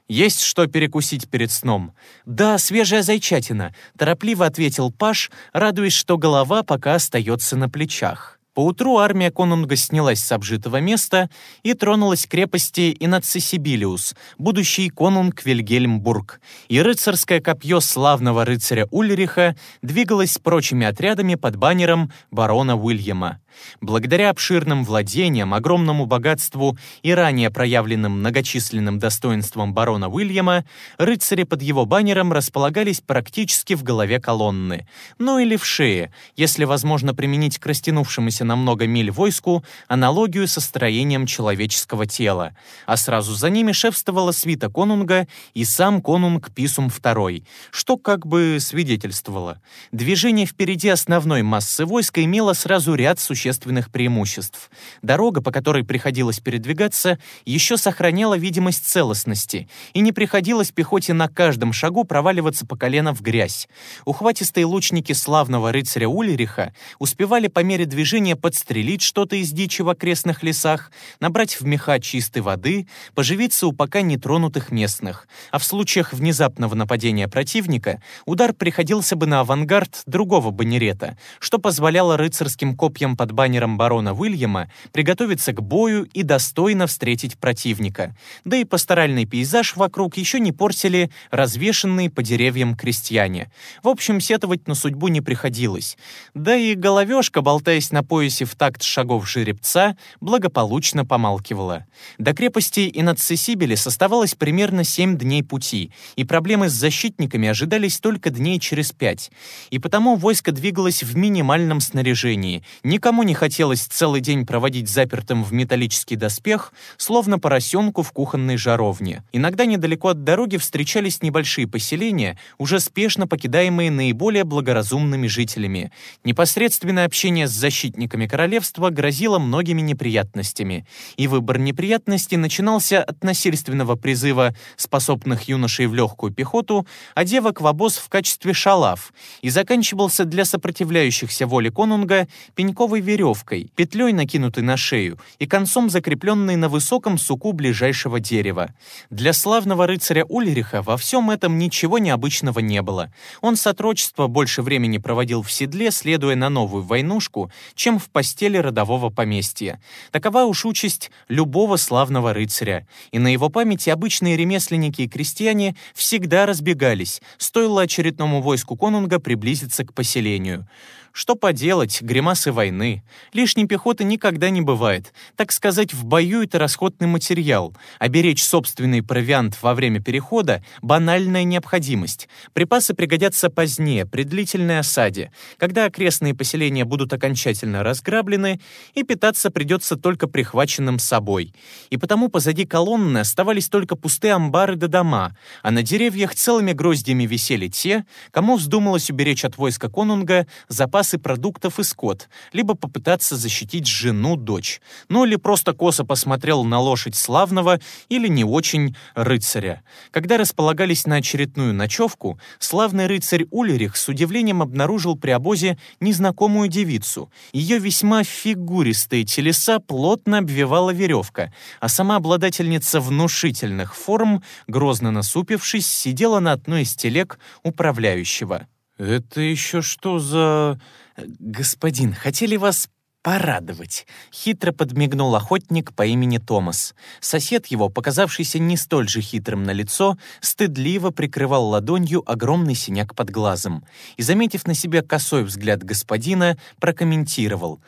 A: Есть что перекусить перед сном?» «Да, свежая зайчатина», — торопливо ответил Паш, радуясь, что голова пока остается на плечах. Поутру армия конунга снялась с обжитого места и тронулась крепости Инацисибилиус, будущий конунг Вильгельмбург, и рыцарское копье славного рыцаря Ульриха двигалось с прочими отрядами под баннером барона Уильяма. Благодаря обширным владениям, огромному богатству и ранее проявленным многочисленным достоинствам барона Уильяма, рыцари под его баннером располагались практически в голове колонны, ну или в шее, если возможно применить к растянувшемуся на много миль войску аналогию со строением человеческого тела, а сразу за ними шефствовала свита конунга и сам конунг Писум II, что как бы свидетельствовало. Движение впереди основной массы войска имело сразу ряд существенных существенных преимуществ. Дорога, по которой приходилось передвигаться, еще сохраняла видимость целостности, и не приходилось пехоте на каждом шагу проваливаться по колено в грязь. Ухватистые лучники славного рыцаря Ульриха успевали по мере движения подстрелить что-то из дичи в окрестных лесах, набрать в меха чистой воды, поживиться у пока нетронутых местных. А в случаях внезапного нападения противника удар приходился бы на авангард другого баннерета, что позволяло рыцарским копьям под баннером барона Уильяма приготовиться к бою и достойно встретить противника. Да и пасторальный пейзаж вокруг еще не портили развешенные по деревьям крестьяне. В общем, сетовать на судьбу не приходилось. Да и головешка, болтаясь на поясе в такт шагов жеребца, благополучно помалкивала. До крепости Инацисибелис оставалось примерно семь дней пути, и проблемы с защитниками ожидались только дней через пять. И потому войско двигалось в минимальном снаряжении, никому Никому не хотелось целый день проводить запертым в металлический доспех, словно поросенку в кухонной жаровне. Иногда недалеко от дороги встречались небольшие поселения, уже спешно покидаемые наиболее благоразумными жителями. Непосредственное общение с защитниками королевства грозило многими неприятностями, и выбор неприятностей начинался от насильственного призыва способных юношей в легкую пехоту, а девок в обоз в качестве шалав, и заканчивался для сопротивляющихся воле конунга пеньковой веревкой, петлей накинутой на шею и концом закрепленной на высоком суку ближайшего дерева. Для славного рыцаря Ульриха во всем этом ничего необычного не было. Он с отрочества больше времени проводил в седле, следуя на новую войнушку, чем в постели родового поместья. Такова уж участь любого славного рыцаря. И на его памяти обычные ремесленники и крестьяне всегда разбегались, стоило очередному войску конунга приблизиться к поселению. Что поделать, гримасы войны. Лишней пехоты никогда не бывает. Так сказать, в бою это расходный материал. А беречь собственный провиант во время перехода — банальная необходимость. Припасы пригодятся позднее, при длительной осаде, когда окрестные поселения будут окончательно разграблены, и питаться придется только прихваченным собой. И потому позади колонны оставались только пустые амбары до дома, а на деревьях целыми гроздьями висели те, кому вздумалось уберечь от войска конунга запас запасы продуктов и скот, либо попытаться защитить жену, дочь, ну или просто косо посмотрел на лошадь славного или не очень рыцаря. Когда располагались на очередную ночевку, славный рыцарь Ульрих с удивлением обнаружил при обозе незнакомую девицу. Ее весьма фигуристые телеса плотно обвивала веревка, а сама обладательница внушительных форм, грозно насупившись, сидела на одной из телег управляющего. «Это еще что за...» «Господин, хотели вас порадовать», — хитро подмигнул охотник по имени Томас. Сосед его, показавшийся не столь же хитрым на лицо, стыдливо прикрывал ладонью огромный синяк под глазом и, заметив на себе косой взгляд господина, прокомментировал.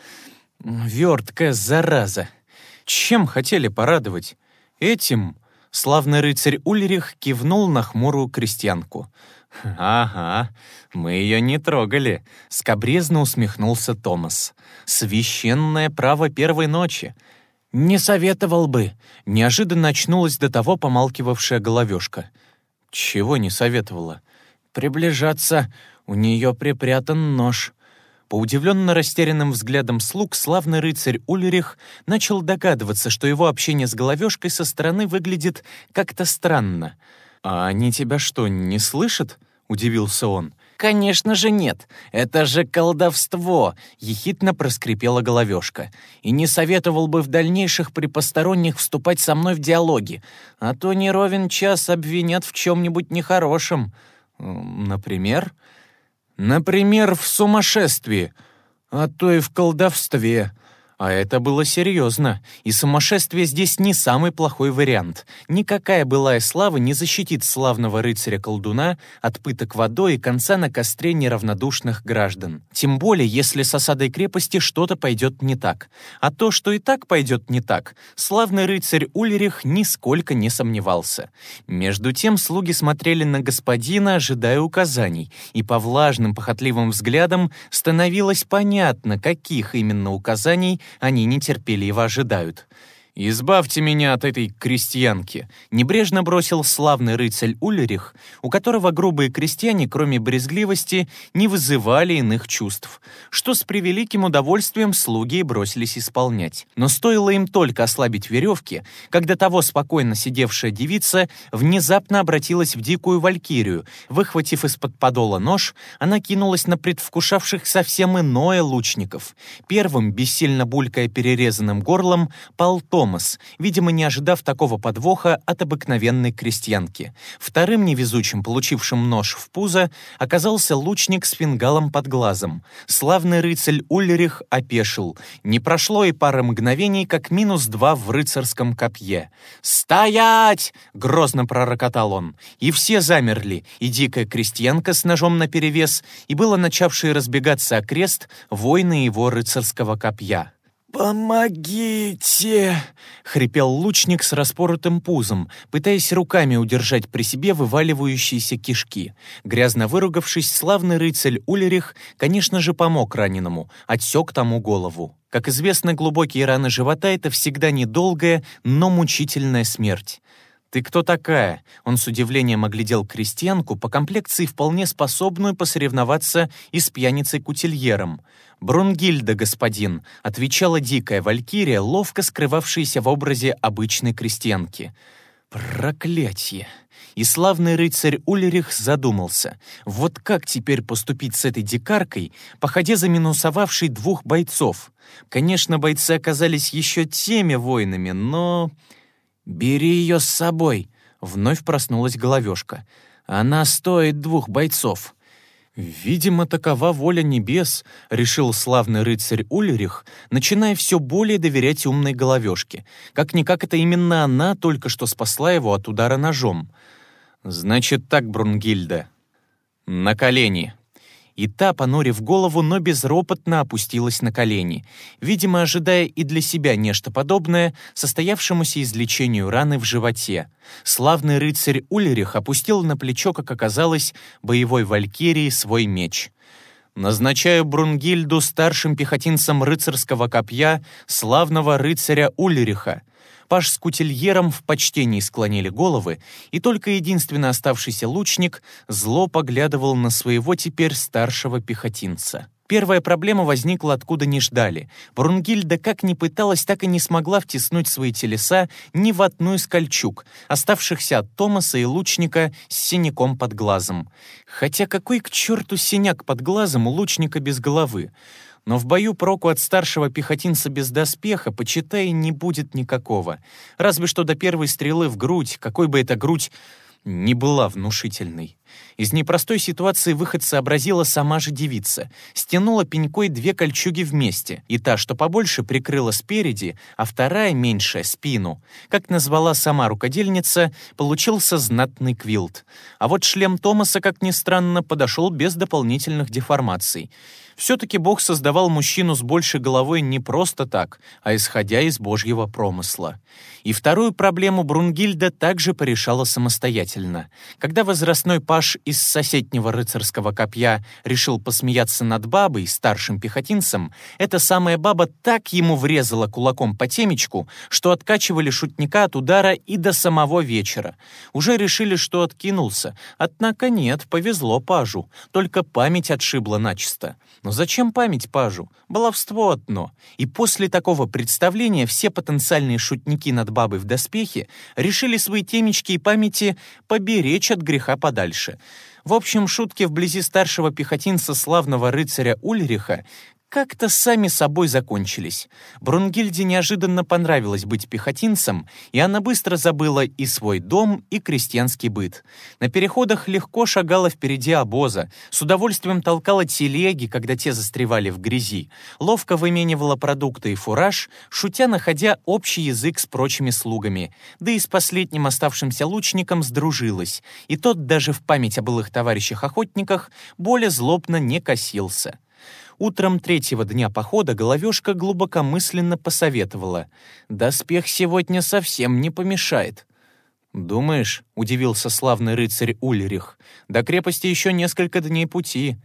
A: «Верткая зараза! Чем хотели порадовать? Этим Славный рыцарь Ульрих кивнул на хмурую крестьянку. «Ага, мы ее не трогали», — скобрезно усмехнулся Томас. «Священное право первой ночи». «Не советовал бы», — неожиданно очнулась до того помалкивавшая головешка. «Чего не советовала?» «Приближаться. У нее припрятан нож». По удивленно растерянным взглядам слуг славный рыцарь Ульрих начал догадываться, что его общение с головешкой со стороны выглядит как-то странно. «А они тебя что, не слышат?» — удивился он. «Конечно же нет. Это же колдовство!» — ехидно проскрипела головешка. «И не советовал бы в дальнейших при посторонних вступать со мной в диалоги, а то не ровен час обвинят в чем-нибудь нехорошем. Например?» Например, в сумасшествии, а то и в колдовстве. А это было серьезно, и сумасшествие здесь не самый плохой вариант. Никакая былая слава не защитит славного рыцаря-колдуна от пыток водой и конца на костре неравнодушных граждан. Тем более, если с осадой крепости что-то пойдет не так. А то, что и так пойдет не так, славный рыцарь Ульрих нисколько не сомневался. Между тем слуги смотрели на господина, ожидая указаний, и по влажным похотливым взглядам становилось понятно, каких именно указаний они нетерпеливо ожидают. «Избавьте меня от этой крестьянки», — небрежно бросил славный рыцарь Ульрих, у которого грубые крестьяне, кроме брезгливости, не вызывали иных чувств, что с превеликим удовольствием слуги бросились исполнять. Но стоило им только ослабить веревки, когда того спокойно сидевшая девица внезапно обратилась в дикую валькирию. Выхватив из-под подола нож, она кинулась на предвкушавших совсем иное лучников. Первым, бессильно булькая перерезанным горлом, пал Том, Томас, видимо, не ожидав такого подвоха от обыкновенной крестьянки. Вторым невезучим, получившим нож в пузо, оказался лучник с фингалом под глазом. Славный рыцарь Ульрих опешил. Не прошло и пары мгновений, как минус два в рыцарском копье. «Стоять!» — грозно пророкотал он. И все замерли, и дикая крестьянка с ножом наперевес, и было начавшие разбегаться окрест воины его рыцарского копья. «Помогите!» — хрипел лучник с распоротым пузом, пытаясь руками удержать при себе вываливающиеся кишки. Грязно выругавшись, славный рыцарь Ульрих, конечно же, помог раненому, отсек тому голову. Как известно, глубокие раны живота — это всегда недолгая, но мучительная смерть. «Ты кто такая?» Он с удивлением оглядел крестьянку, по комплекции вполне способную посоревноваться и с пьяницей-кутильером — «Брунгильда, господин», — отвечала дикая валькирия, ловко скрывавшаяся в образе обычной крестьянки. «Проклятье!» И славный рыцарь Ульрих задумался, вот как теперь поступить с этой дикаркой, походя заминусовавшей двух бойцов. Конечно, бойцы оказались еще теми воинами, но... «Бери ее с собой», — вновь проснулась головешка. «Она стоит двух бойцов». «Видимо, такова воля небес», — решил славный рыцарь Ульрих, начиная все более доверять умной головешке. Как-никак это именно она только что спасла его от удара ножом. «Значит так, Брунгильда. На колени», и та, понурив голову, но безропотно опустилась на колени, видимо, ожидая и для себя нечто подобное состоявшемуся излечению раны в животе. Славный рыцарь Ульрих опустил на плечо, как оказалось, боевой валькирии свой меч. «Назначаю Брунгильду старшим пехотинцем рыцарского копья славного рыцаря Ульриха», Паш с кутильером в почтении склонили головы, и только единственно оставшийся лучник зло поглядывал на своего теперь старшего пехотинца. Первая проблема возникла откуда не ждали. Брунгильда как ни пыталась, так и не смогла втиснуть свои телеса ни в одну из кольчуг, оставшихся от Томаса и лучника с синяком под глазом. Хотя какой к черту синяк под глазом у лучника без головы? Но в бою проку от старшего пехотинца без доспеха, почитай, не будет никакого. Разве что до первой стрелы в грудь, какой бы эта грудь ни была внушительной. Из непростой ситуации выход сообразила сама же девица. Стянула пенькой две кольчуги вместе, и та, что побольше, прикрыла спереди, а вторая, меньшая, спину. Как назвала сама рукодельница, получился знатный квилт. А вот шлем Томаса, как ни странно, подошел без дополнительных деформаций. Все-таки Бог создавал мужчину с большей головой не просто так, а исходя из Божьего промысла. И вторую проблему Брунгильда также порешала самостоятельно. Когда возрастной паш из соседнего рыцарского копья решил посмеяться над бабой, старшим пехотинцем, эта самая баба так ему врезала кулаком по темечку, что откачивали шутника от удара и до самого вечера. Уже решили, что откинулся. Однако нет, повезло пажу, только память отшибла начисто. Но зачем память пажу? Баловство одно. И после такого представления все потенциальные шутники над бабой в доспехе решили свои темечки и памяти поберечь от греха подальше. В общем, шутки вблизи старшего пехотинца славного рыцаря Ульриха как-то сами собой закончились. Брунгильде неожиданно понравилось быть пехотинцем, и она быстро забыла и свой дом, и крестьянский быт. На переходах легко шагала впереди обоза, с удовольствием толкала телеги, когда те застревали в грязи, ловко выменивала продукты и фураж, шутя находя общий язык с прочими слугами, да и с последним оставшимся лучником сдружилась, и тот даже в память о былых товарищах-охотниках более злобно не косился. Утром третьего дня похода Головешка глубокомысленно посоветовала. «Доспех сегодня совсем не помешает». «Думаешь?» — удивился славный рыцарь Ульрих. «До крепости еще несколько дней пути».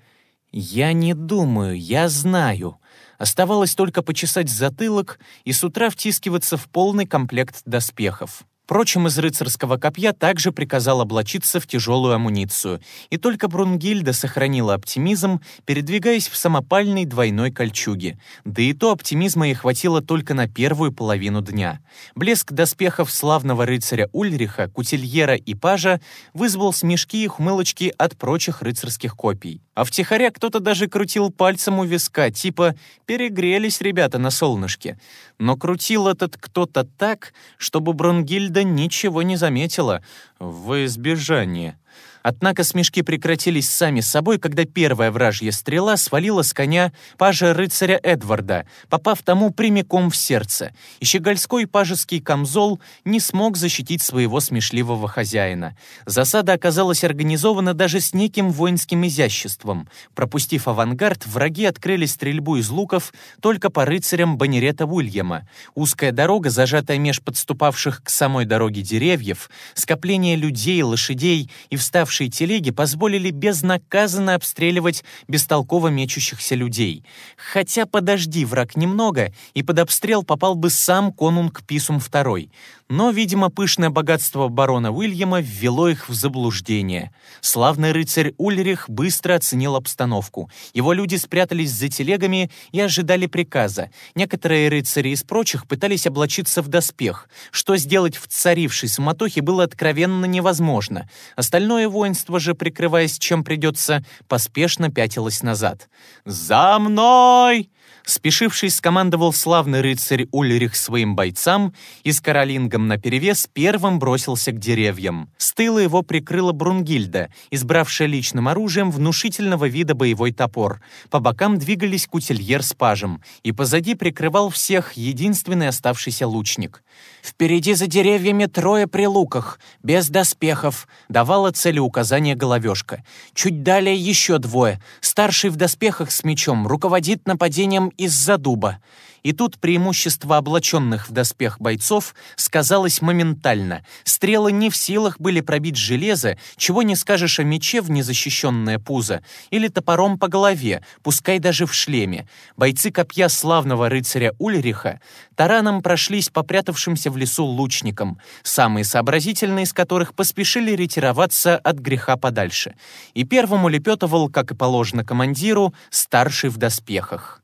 A: «Я не думаю, я знаю». Оставалось только почесать затылок и с утра втискиваться в полный комплект доспехов. Впрочем, из рыцарского копья также приказал облачиться в тяжелую амуницию, и только Брунгильда сохранила оптимизм, передвигаясь в самопальной двойной кольчуге. Да и то оптимизма ей хватило только на первую половину дня. Блеск доспехов славного рыцаря Ульриха, Кутильера и Пажа вызвал смешки и хмылочки от прочих рыцарских копий. А втихаря кто-то даже крутил пальцем у виска, типа «перегрелись ребята на солнышке». Но крутил этот кто-то так, чтобы Брунгильда ничего не заметила. В избежание. Однако смешки прекратились сами собой, когда первая вражья стрела свалила с коня пажа рыцаря Эдварда, попав тому прямиком в сердце, и щегольской пажеский камзол не смог защитить своего смешливого хозяина. Засада оказалась организована даже с неким воинским изяществом. Пропустив авангард, враги открыли стрельбу из луков только по рыцарям Банерета Уильяма. Узкая дорога, зажатая меж подступавших к самой дороге деревьев, скопление людей, лошадей и вставших уставшие телеги позволили безнаказанно обстреливать бестолково мечущихся людей. Хотя подожди враг немного, и под обстрел попал бы сам конунг Писум II. Но, видимо, пышное богатство барона Уильяма ввело их в заблуждение. Славный рыцарь Ульрих быстро оценил обстановку. Его люди спрятались за телегами и ожидали приказа. Некоторые рыцари из прочих пытались облачиться в доспех. Что сделать в царившей суматохе было откровенно невозможно. Остальное воинство же, прикрываясь чем придется, поспешно пятилось назад. «За мной!» Спешивший скомандовал славный рыцарь Ульрих своим бойцам и с Каролингом наперевес первым бросился к деревьям. С тыла его прикрыла Брунгильда, избравшая личным оружием внушительного вида боевой топор. По бокам двигались кутильер с пажем, и позади прикрывал всех единственный оставшийся лучник. «Впереди за деревьями трое при луках, без доспехов», — давала целеуказание головешка. «Чуть далее еще двое. Старший в доспехах с мечом руководит нападением из-за дуба. И тут преимущество облаченных в доспех бойцов сказалось моментально. Стрелы не в силах были пробить железо, чего не скажешь о мече в незащищенное пузо, или топором по голове, пускай даже в шлеме. Бойцы копья славного рыцаря Ульриха тараном прошлись попрятавшимся в лесу лучникам, самые сообразительные из которых поспешили ретироваться от греха подальше. И первому лепетывал, как и положено командиру, старший в доспехах.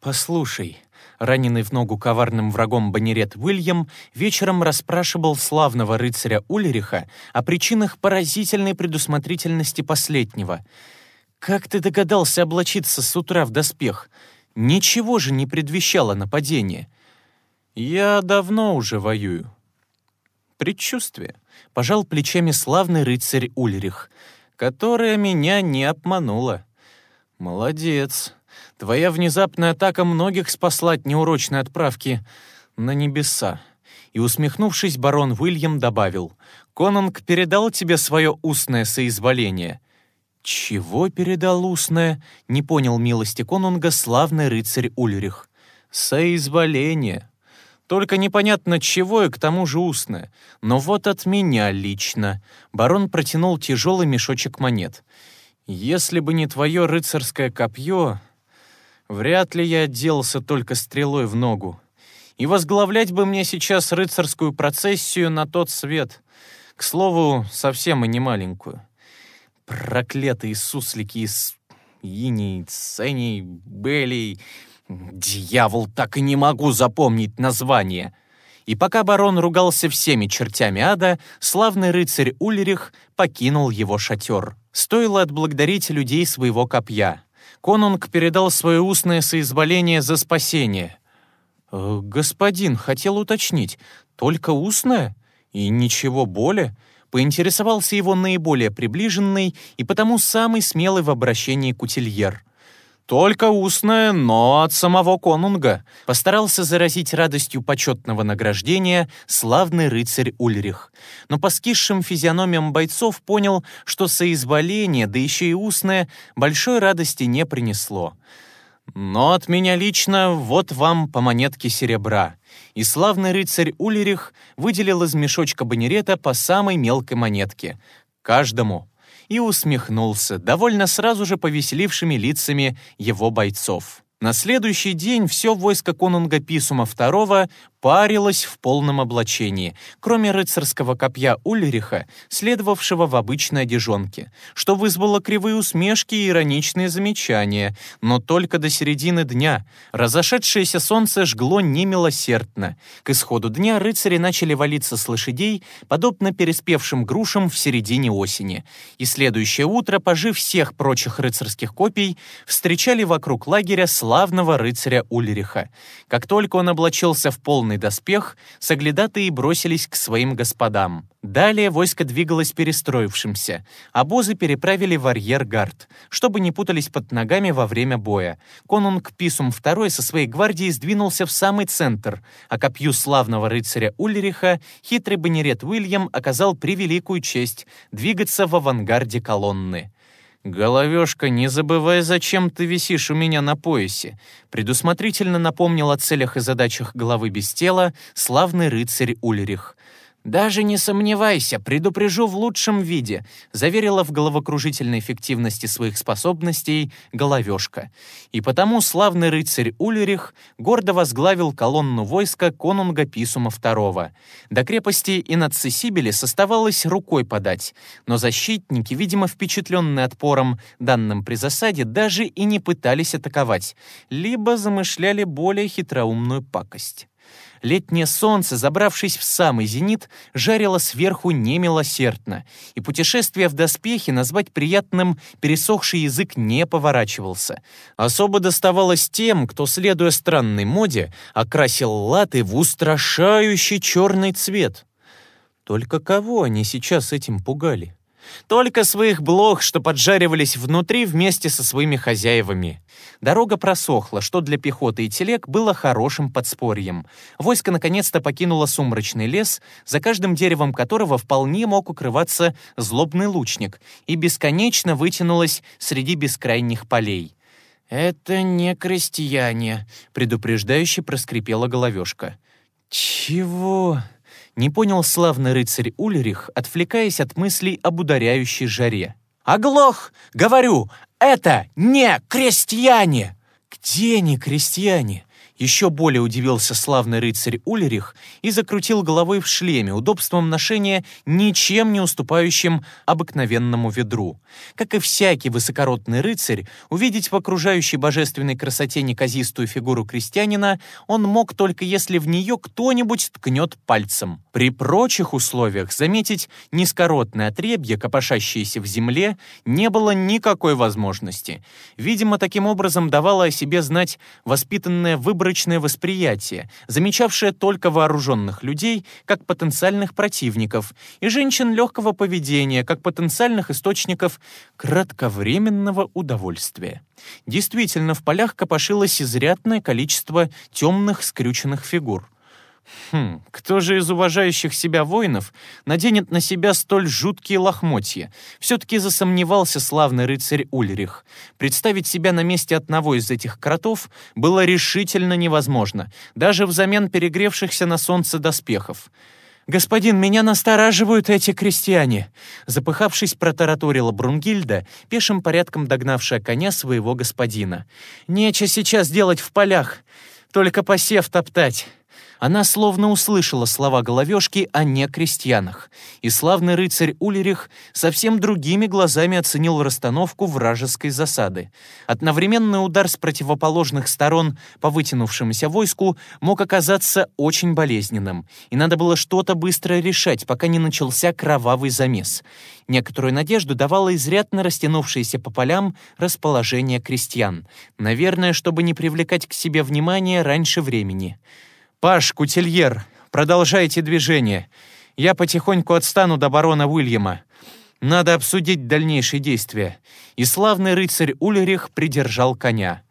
A: «Послушай», раненый в ногу коварным врагом Банерет Уильям, вечером расспрашивал славного рыцаря Ульриха о причинах поразительной предусмотрительности последнего. «Как ты догадался облачиться с утра в доспех? Ничего же не предвещало нападение». «Я давно уже воюю». «Предчувствие. — пожал плечами славный рыцарь Ульрих, которая меня не обманула. «Молодец. Твоя внезапная атака многих спасла от неурочной отправки на небеса». И, усмехнувшись, барон Уильям добавил, «Конунг передал тебе свое устное соизволение». «Чего передал устное?» — не понял милости конунга славный рыцарь Ульрих. «Соизволение. Только непонятно чего и к тому же устное. Но вот от меня лично». Барон протянул тяжелый мешочек монет. «Если бы не твое рыцарское копье, вряд ли я отделался только стрелой в ногу. И возглавлять бы мне сейчас рыцарскую процессию на тот свет. К слову, совсем и не маленькую. Проклятые суслики из Иней, Ценей, Белей. Дьявол, так и не могу запомнить название. И пока барон ругался всеми чертями ада, славный рыцарь Ульрих покинул его шатер. Стоило отблагодарить людей своего копья. Конунг передал свое устное соизволение за спасение. «Э, «Господин, хотел уточнить, только устное? И ничего более?» поинтересовался его наиболее приближенный и потому самый смелый в обращении кутильер. «Только устное, но от самого конунга», постарался заразить радостью почетного награждения славный рыцарь Ульрих. Но по скисшим физиономиям бойцов понял, что соизволение, да еще и устное, большой радости не принесло. Но от меня лично вот вам по монетке серебра. И славный рыцарь Улерих выделил из мешочка банерета по самой мелкой монетке. Каждому. И усмехнулся, довольно сразу же повеселившими лицами его бойцов. На следующий день все войско конунга Писума II парилось в полном облачении, кроме рыцарского копья Ульриха, следовавшего в обычной одежонке, что вызвало кривые усмешки и ироничные замечания, но только до середины дня. Разошедшееся солнце жгло немилосердно. К исходу дня рыцари начали валиться с лошадей, подобно переспевшим грушам в середине осени, и следующее утро, пожив всех прочих рыцарских копий, встречали вокруг лагеря славного рыцаря Ульриха. Как только он облачился в полный доспех, соглядатые бросились к своим господам. Далее войско двигалось перестроившимся. Обозы переправили в арьергард, чтобы не путались под ногами во время боя. Конунг Писум II со своей гвардией сдвинулся в самый центр, а копью славного рыцаря Ульриха хитрый банерет Уильям оказал превеликую честь двигаться в авангарде колонны. «Головешка, не забывай, зачем ты висишь у меня на поясе», предусмотрительно напомнил о целях и задачах главы без тела славный рыцарь Ульрих. «Даже не сомневайся, предупрежу в лучшем виде», заверила в головокружительной эффективности своих способностей головешка. И потому славный рыцарь Ульрих гордо возглавил колонну войска конунга Писума II. До крепости Инацисибели составалось рукой подать, но защитники, видимо, впечатленные отпором, данным при засаде, даже и не пытались атаковать, либо замышляли более хитроумную пакость. Летнее солнце, забравшись в самый зенит, жарило сверху немилосердно, и путешествие в доспехе назвать приятным пересохший язык не поворачивался. Особо доставалось тем, кто, следуя странной моде, окрасил латы в устрашающий черный цвет. Только кого они сейчас этим пугали? Только своих блох, что поджаривались внутри вместе со своими хозяевами. Дорога просохла, что для пехоты и телег было хорошим подспорьем. Войско наконец-то покинуло сумрачный лес, за каждым деревом которого вполне мог укрываться злобный лучник, и бесконечно вытянулось среди бескрайних полей. «Это не крестьяне», — предупреждающе проскрипела головешка. «Чего?» Не понял славный рыцарь Ульрих, отвлекаясь от мыслей об ударяющей жаре. «Оглох! Говорю, это не крестьяне!» «Где не крестьяне?» Еще более удивился славный рыцарь Ульрих и закрутил головой в шлеме, удобством ношения ничем не уступающим обыкновенному ведру. Как и всякий высокородный рыцарь, увидеть в окружающей божественной красоте неказистую фигуру крестьянина он мог только если в нее кто-нибудь ткнет пальцем. При прочих условиях заметить низкородное отребье, копошащееся в земле, не было никакой возможности. Видимо, таким образом давала о себе знать воспитанная выбор выборочное восприятие, замечавшее только вооруженных людей как потенциальных противников и женщин легкого поведения как потенциальных источников кратковременного удовольствия. Действительно, в полях копошилось изрядное количество темных скрюченных фигур. Хм, кто же из уважающих себя воинов наденет на себя столь жуткие лохмотья? Все-таки засомневался славный рыцарь Ульрих. Представить себя на месте одного из этих кротов было решительно невозможно, даже взамен перегревшихся на солнце доспехов. «Господин, меня настораживают эти крестьяне!» Запыхавшись, протараторила Брунгильда, пешим порядком догнавшая коня своего господина. «Нече сейчас делать в полях, только посев топтать!» Она словно услышала слова головешки о некрестьянах, и славный рыцарь Улерих совсем другими глазами оценил расстановку вражеской засады. Одновременный удар с противоположных сторон по вытянувшемуся войску мог оказаться очень болезненным, и надо было что-то быстро решать, пока не начался кровавый замес. Некоторую надежду давало изрядно растянувшееся по полям расположение крестьян, наверное, чтобы не привлекать к себе внимание раньше времени. «Паш, Кутильер, продолжайте движение. Я потихоньку отстану до барона Уильяма. Надо обсудить дальнейшие действия». И славный рыцарь Ульрих придержал коня.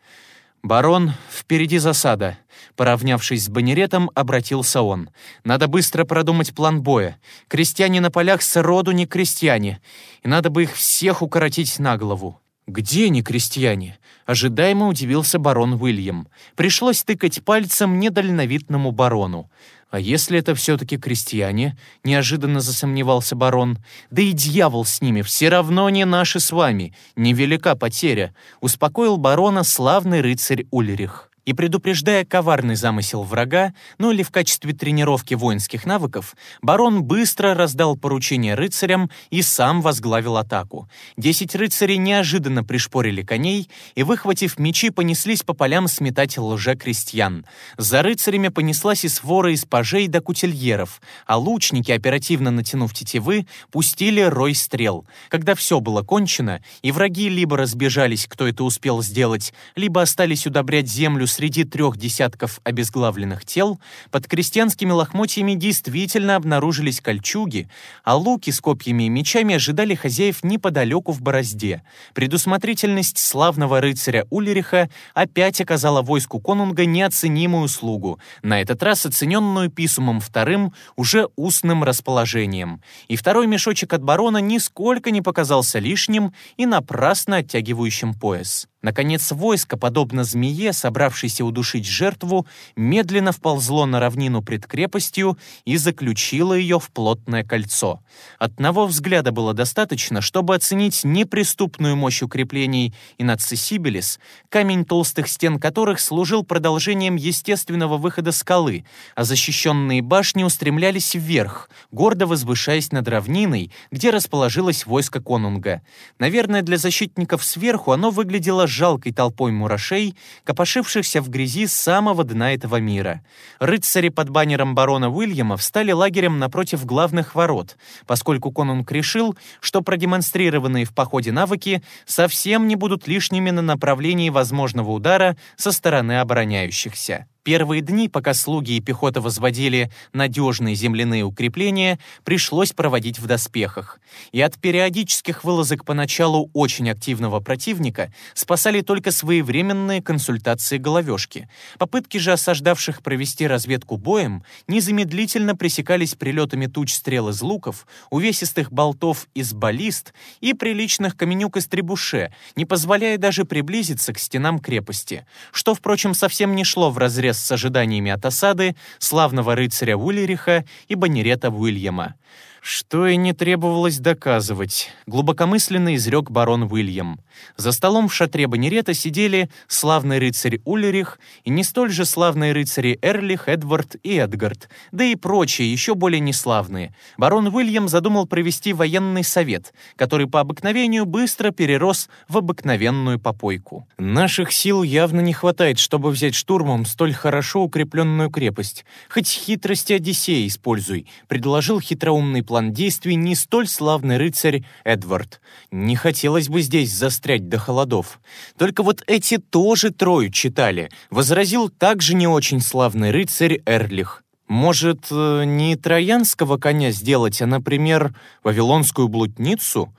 A: «Барон, впереди засада». Поравнявшись с банеретом, обратился он. «Надо быстро продумать план боя. Крестьяне на полях сроду не крестьяне, и надо бы их всех укоротить на голову». «Где они, крестьяне?» — ожидаемо удивился барон Уильям. Пришлось тыкать пальцем недальновидному барону. «А если это все-таки крестьяне?» — неожиданно засомневался барон. «Да и дьявол с ними, все равно не наши с вами. Невелика потеря», — успокоил барона славный рыцарь Ульрих и предупреждая коварный замысел врага, ну или в качестве тренировки воинских навыков, барон быстро раздал поручение рыцарям и сам возглавил атаку. Десять рыцарей неожиданно пришпорили коней и, выхватив мечи, понеслись по полям сметать лже-крестьян. За рыцарями понеслась и свора из пажей до кутильеров, а лучники, оперативно натянув тетивы, пустили рой стрел. Когда все было кончено, и враги либо разбежались, кто это успел сделать, либо остались удобрять землю среди трех десятков обезглавленных тел под крестьянскими лохмотьями действительно обнаружились кольчуги, а луки с копьями и мечами ожидали хозяев неподалеку в борозде. Предусмотрительность славного рыцаря Ульриха опять оказала войску конунга неоценимую услугу, на этот раз оцененную Писумом вторым уже устным расположением. И второй мешочек от барона нисколько не показался лишним и напрасно оттягивающим пояс. Наконец войско, подобно змее, собравшейся удушить жертву, медленно вползло на равнину пред крепостью и заключило ее в плотное кольцо. Одного взгляда было достаточно, чтобы оценить неприступную мощь укреплений Инацисибелис, камень толстых стен которых служил продолжением естественного выхода скалы, а защищенные башни устремлялись вверх, гордо возвышаясь над равниной, где расположилось войско конунга. Наверное, для защитников сверху оно выглядело жалкой толпой мурашей, копошившихся в грязи самого дна этого мира. Рыцари под баннером барона Уильяма встали лагерем напротив главных ворот, поскольку конунг решил, что продемонстрированные в походе навыки совсем не будут лишними на направлении возможного удара со стороны обороняющихся. Первые дни, пока слуги и пехота возводили надежные земляные укрепления, пришлось проводить в доспехах. И от периодических вылазок поначалу очень активного противника спасали только своевременные консультации головешки. Попытки же осаждавших провести разведку боем незамедлительно пресекались прилетами туч стрел из луков, увесистых болтов из баллист и приличных каменюк из требуше, не позволяя даже приблизиться к стенам крепости, что, впрочем, совсем не шло в с ожиданиями от осады славного рыцаря Уиллериха и банерета Уильяма. Что и не требовалось доказывать, глубокомысленно изрек барон Уильям. За столом в шатре Банерета сидели славный рыцарь Ульрих и не столь же славные рыцари Эрлих, Эдвард и Эдгард, да и прочие, еще более неславные. Барон Уильям задумал провести военный совет, который по обыкновению быстро перерос в обыкновенную попойку. «Наших сил явно не хватает, чтобы взять штурмом столь хорошо укрепленную крепость. Хоть хитрости Одиссея используй», — предложил хитроумный план действий не столь славный рыцарь Эдвард. Не хотелось бы здесь застрять до холодов. Только вот эти тоже трою читали, возразил также не очень славный рыцарь Эрлих. Может, э, не троянского коня сделать, а, например, вавилонскую блудницу?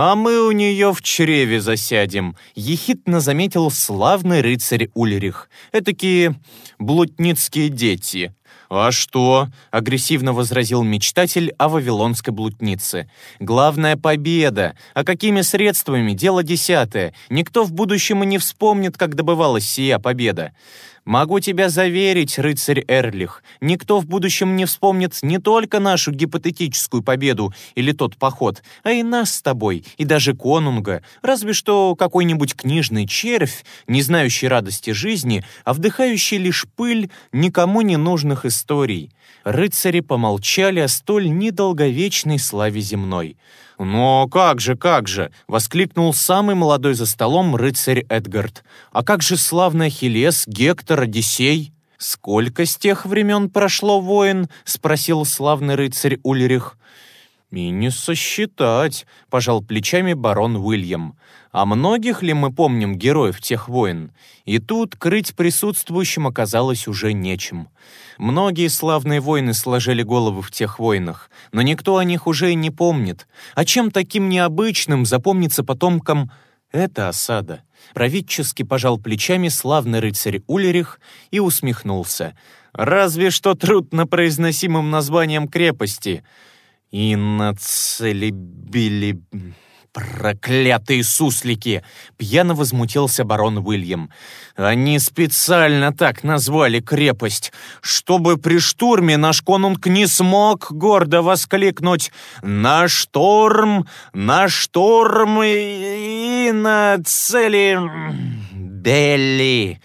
A: «А мы у нее в чреве засядем», — ехидно заметил славный рыцарь Ульрих. «Этакие блудницкие дети». «А что?» — агрессивно возразил мечтатель о вавилонской блуднице. «Главная победа. А какими средствами? Дело десятое. Никто в будущем и не вспомнит, как добывалась сия победа. Могу тебя заверить, рыцарь Эрлих, никто в будущем не вспомнит не только нашу гипотетическую победу или тот поход, а и нас с тобой, и даже конунга, разве что какой-нибудь книжный червь, не знающий радости жизни, а вдыхающий лишь пыль никому не нужных историй. Рыцари помолчали о столь недолговечной славе земной. «Но как же, как же!» — воскликнул самый молодой за столом рыцарь Эдгард. «А как же славный Ахиллес, Гектор, Одиссей?» «Сколько с тех времен прошло воин?» — спросил славный рыцарь Ульрих. «И не сосчитать», — пожал плечами барон Уильям. «А многих ли мы помним героев тех войн?» И тут крыть присутствующим оказалось уже нечем. Многие славные воины сложили головы в тех войнах, но никто о них уже и не помнит. А чем таким необычным запомнится потомкам эта осада? Правительски пожал плечами славный рыцарь Улерих и усмехнулся. «Разве что трудно произносимым названием крепости — и нацелебили... «Проклятые суслики!» — пьяно возмутился барон Уильям. «Они специально так назвали крепость, чтобы при штурме наш конунг не смог гордо воскликнуть «На шторм! На шторм и на цели...» «Белли!»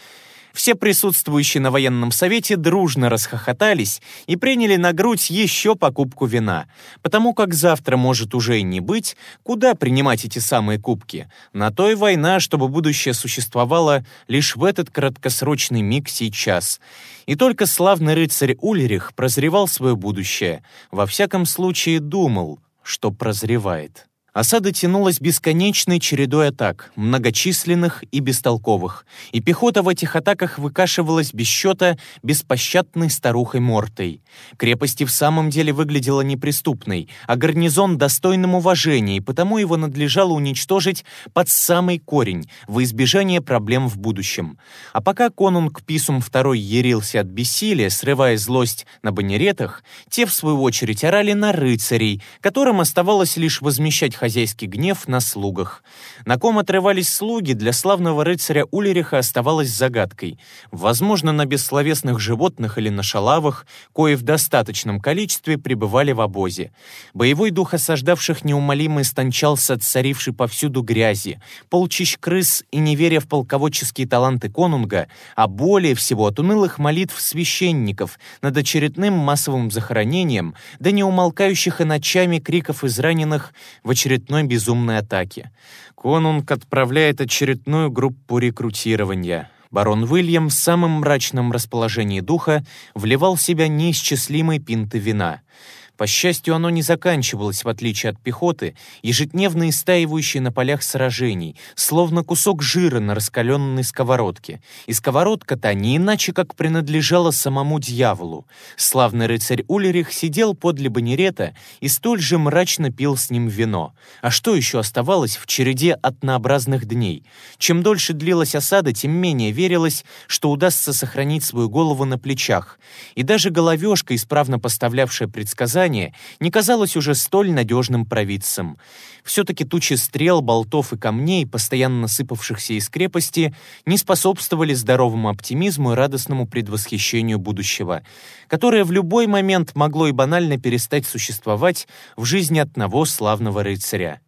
A: Все присутствующие на военном совете дружно расхохотались и приняли на грудь еще покупку вина, потому как завтра может уже и не быть, куда принимать эти самые кубки. На то и война, чтобы будущее существовало лишь в этот краткосрочный миг сейчас. И только славный рыцарь Ульрих прозревал свое будущее, во всяком случае думал, что прозревает. Осада тянулась бесконечной чередой атак, многочисленных и бестолковых, и пехота в этих атаках выкашивалась без счета беспощадной старухой Мортой. Крепость в самом деле выглядела неприступной, а гарнизон достойным уважения, и потому его надлежало уничтожить под самый корень, во избежание проблем в будущем. А пока конунг Писум II ярился от бессилия, срывая злость на банеретах, те, в свою очередь, орали на рыцарей, которым оставалось лишь возмещать хозяйский гнев на слугах. На ком отрывались слуги, для славного рыцаря Улериха оставалось загадкой. Возможно, на бессловесных животных или на шалавах, кои в достаточном количестве пребывали в обозе. Боевой дух осаждавших неумолимо истончался от царившей повсюду грязи, полчищ крыс и не веря в полководческие таланты конунга, а более всего от унылых молитв священников над очередным массовым захоронением, да неумолкающих и ночами криков израненных в очередном очередной безумной атаки. Конунг отправляет очередную группу рекрутирования. Барон Уильям в самом мрачном расположении духа вливал в себя неисчислимые пинты вина — по счастью, оно не заканчивалось, в отличие от пехоты, ежедневно истаивающей на полях сражений, словно кусок жира на раскаленной сковородке. И сковородка-то не иначе, как принадлежала самому дьяволу. Славный рыцарь Ульрих сидел подле банерета и столь же мрачно пил с ним вино. А что еще оставалось в череде однообразных дней? Чем дольше длилась осада, тем менее верилось, что удастся сохранить свою голову на плечах. И даже головешка, исправно поставлявшая предсказания, предсказание не казалось уже столь надежным провидцем. Все-таки тучи стрел, болтов и камней, постоянно сыпавшихся из крепости, не способствовали здоровому оптимизму и радостному предвосхищению будущего, которое в любой момент могло и банально перестать существовать в жизни одного славного рыцаря.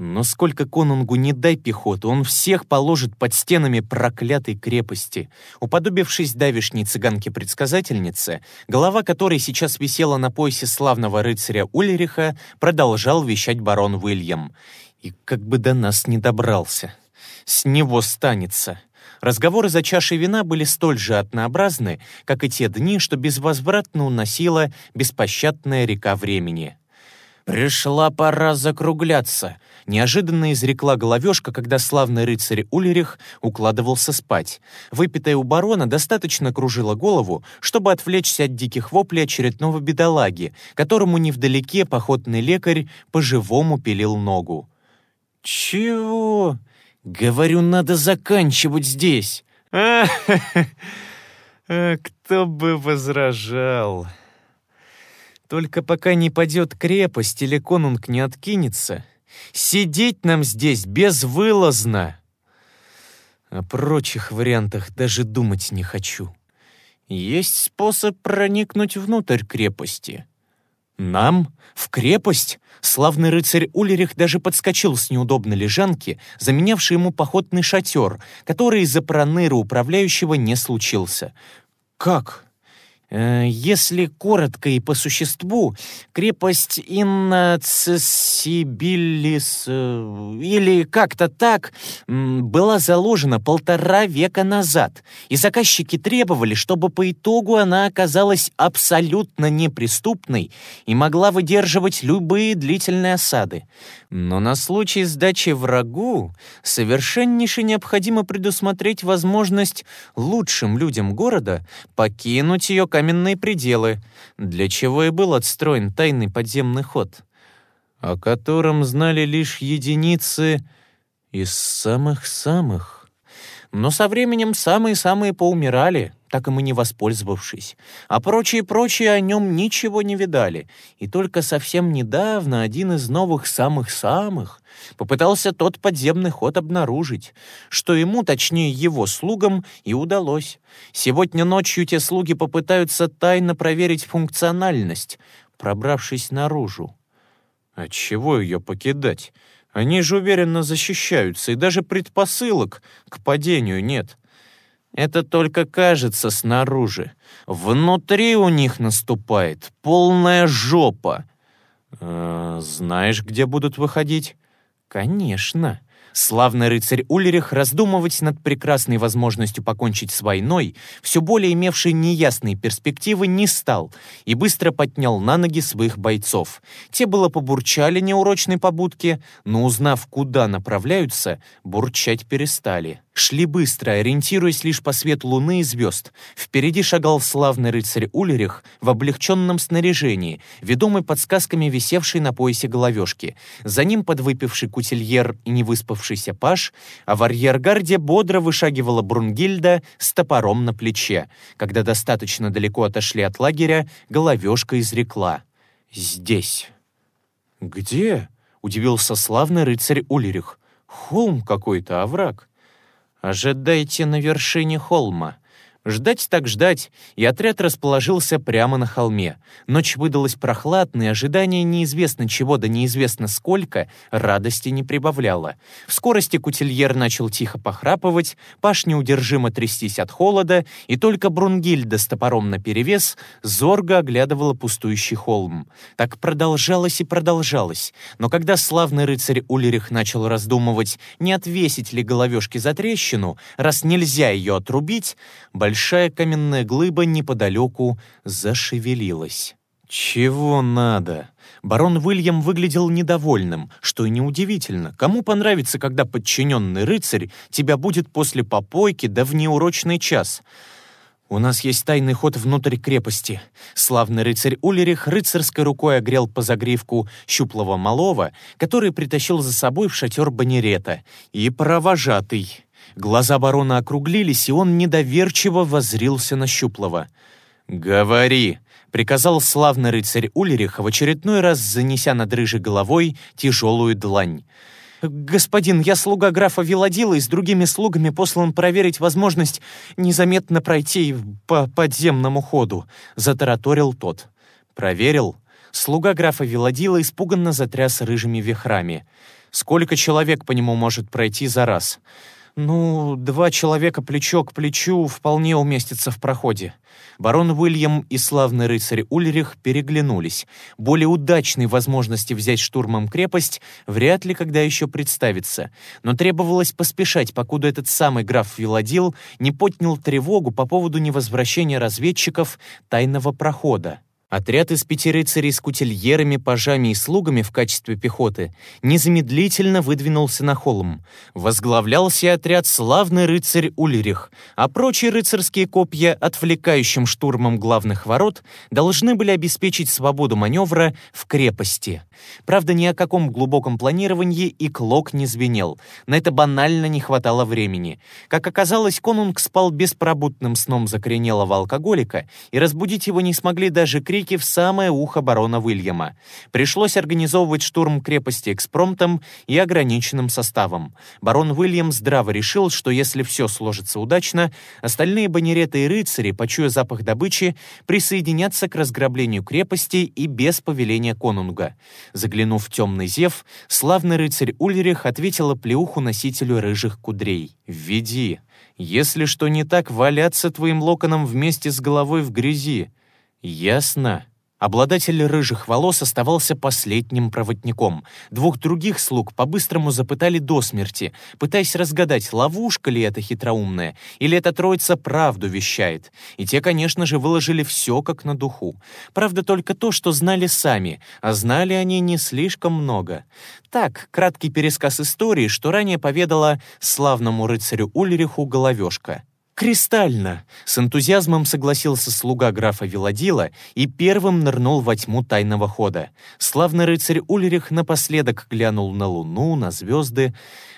A: Но сколько конунгу не дай пехоту, он всех положит под стенами проклятой крепости. Уподобившись давишней цыганке-предсказательнице, голова которой сейчас висела на поясе славного рыцаря Ульриха, продолжал вещать барон Уильям. И как бы до нас не добрался. С него станется. Разговоры за чашей вина были столь же однообразны, как и те дни, что безвозвратно уносила беспощадная река времени. «Пришла пора закругляться», — неожиданно изрекла головешка, когда славный рыцарь Ульрих укладывался спать. Выпитая у барона достаточно кружила голову, чтобы отвлечься от диких воплей очередного бедолаги, которому невдалеке походный лекарь по-живому пилил ногу. «Чего?» «Говорю, надо заканчивать здесь!» (laughs)
B: а, кто бы возражал!»
A: Только пока не падет крепость или конунг не откинется, сидеть нам здесь безвылазно. О прочих вариантах даже думать не хочу. Есть способ проникнуть внутрь крепости. Нам? В крепость? Славный рыцарь Ульрих даже подскочил с неудобной лежанки, заменявший ему походный шатер, который из-за проныры управляющего не случился. «Как?» Э, если коротко и по существу, крепость Иннацисибилис э, или как-то так была заложена полтора века назад, и заказчики требовали, чтобы по итогу она оказалась абсолютно неприступной и могла выдерживать любые длительные осады. Но на случай сдачи врагу совершеннейше необходимо предусмотреть возможность лучшим людям города покинуть ее каменные пределы, для чего и был отстроен тайный подземный ход, о котором знали лишь единицы из самых-самых. Но со временем самые-самые поумирали, так и не воспользовавшись, а прочие-прочие о нем ничего не видали, и только совсем недавно один из новых самых-самых попытался тот подземный ход обнаружить, что ему, точнее его слугам, и удалось. Сегодня ночью те слуги попытаются тайно проверить функциональность, пробравшись наружу. А чего ее покидать? Они же уверенно защищаются, и даже предпосылок к падению нет. Это только кажется снаружи. Внутри у них наступает полная жопа. Э, знаешь, где будут выходить? Конечно. Славный рыцарь Ульрих раздумывать над прекрасной возможностью покончить с войной, все более имевшей неясные перспективы, не стал и быстро поднял на ноги своих бойцов. Те было побурчали неурочной побудке, но узнав, куда направляются, бурчать перестали. Шли быстро, ориентируясь лишь по свету луны и звезд. Впереди шагал славный рыцарь Ульрих в облегченном снаряжении, ведомый подсказками висевшей на поясе головешки. За ним подвыпивший кутильер и невыспавшийся паш, а в арьергарде бодро вышагивала Брунгильда с топором на плече. Когда достаточно далеко отошли от лагеря, головешка изрекла. «Здесь». «Где?» — удивился славный рыцарь Ульрих. «Холм какой-то, овраг». «Ожидайте на вершине холма», Ждать так ждать, и отряд расположился прямо на холме. Ночь выдалась прохладной, ожидание неизвестно чего да неизвестно сколько радости не прибавляло. В скорости кутильер начал тихо похрапывать, Паш неудержимо трястись от холода, и только Брунгильда с топором наперевес зорго оглядывала пустующий холм. Так продолжалось и продолжалось, но когда славный рыцарь Ульрих начал раздумывать, не отвесить ли головешки за трещину, раз нельзя ее отрубить, большая каменная глыба неподалеку зашевелилась. «Чего надо?» Барон Уильям выглядел недовольным, что и неудивительно. Кому понравится, когда подчиненный рыцарь тебя будет после попойки да в неурочный час? «У нас есть тайный ход внутрь крепости». Славный рыцарь Улерих рыцарской рукой огрел по загривку щуплого малого, который притащил за собой в шатер банерета, и провожатый. Глаза барона округлились, и он недоверчиво воззрился на Щуплова. «Говори!» — приказал славный рыцарь Ульриха, в очередной раз занеся над рыжей головой тяжелую длань. «Господин, я слуга графа Виладила и с другими слугами послан проверить возможность незаметно пройти по подземному ходу», — затараторил тот. «Проверил?» Слуга графа Виладила испуганно затряс рыжими вихрами. «Сколько человек по нему может пройти за раз?» Ну, два человека плечо к плечу вполне уместятся в проходе. Барон Уильям и славный рыцарь Ульрих переглянулись. Более удачной возможности взять штурмом крепость вряд ли когда еще представится. Но требовалось поспешать, покуда этот самый граф Виладил не поднял тревогу по поводу невозвращения разведчиков тайного прохода. Отряд из пяти рыцарей с кутильерами, пажами и слугами в качестве пехоты незамедлительно выдвинулся на холм. Возглавлялся отряд славный рыцарь Ульрих, а прочие рыцарские копья, отвлекающим штурмом главных ворот, должны были обеспечить свободу маневра в крепости. Правда, ни о каком глубоком планировании и клок не звенел. На это банально не хватало времени. Как оказалось, конунг спал беспробудным сном закоренелого алкоголика, и разбудить его не смогли даже крики крики в самое ухо барона Уильяма. Пришлось организовывать штурм крепости экспромтом и ограниченным составом. Барон Уильям здраво решил, что если все сложится удачно, остальные банереты и рыцари, почуя запах добычи, присоединятся к разграблению крепости и без повеления конунга. Заглянув в темный зев, славный рыцарь Ульрих ответил плеуху носителю рыжих кудрей. «Введи. Если что не так, валяться твоим локоном вместе с головой в грязи. «Ясно». Обладатель рыжих волос оставался последним проводником. Двух других слуг по-быстрому запытали до смерти, пытаясь разгадать, ловушка ли это хитроумная, или эта троица правду вещает. И те, конечно же, выложили все как на духу. Правда, только то, что знали сами, а знали они не слишком много. Так, краткий пересказ истории, что ранее поведала славному рыцарю Ульриху Головешка. «Кристально!» — с энтузиазмом согласился слуга графа Виладила и первым нырнул во тьму тайного хода. Славный рыцарь Ульрих напоследок глянул на луну, на звезды,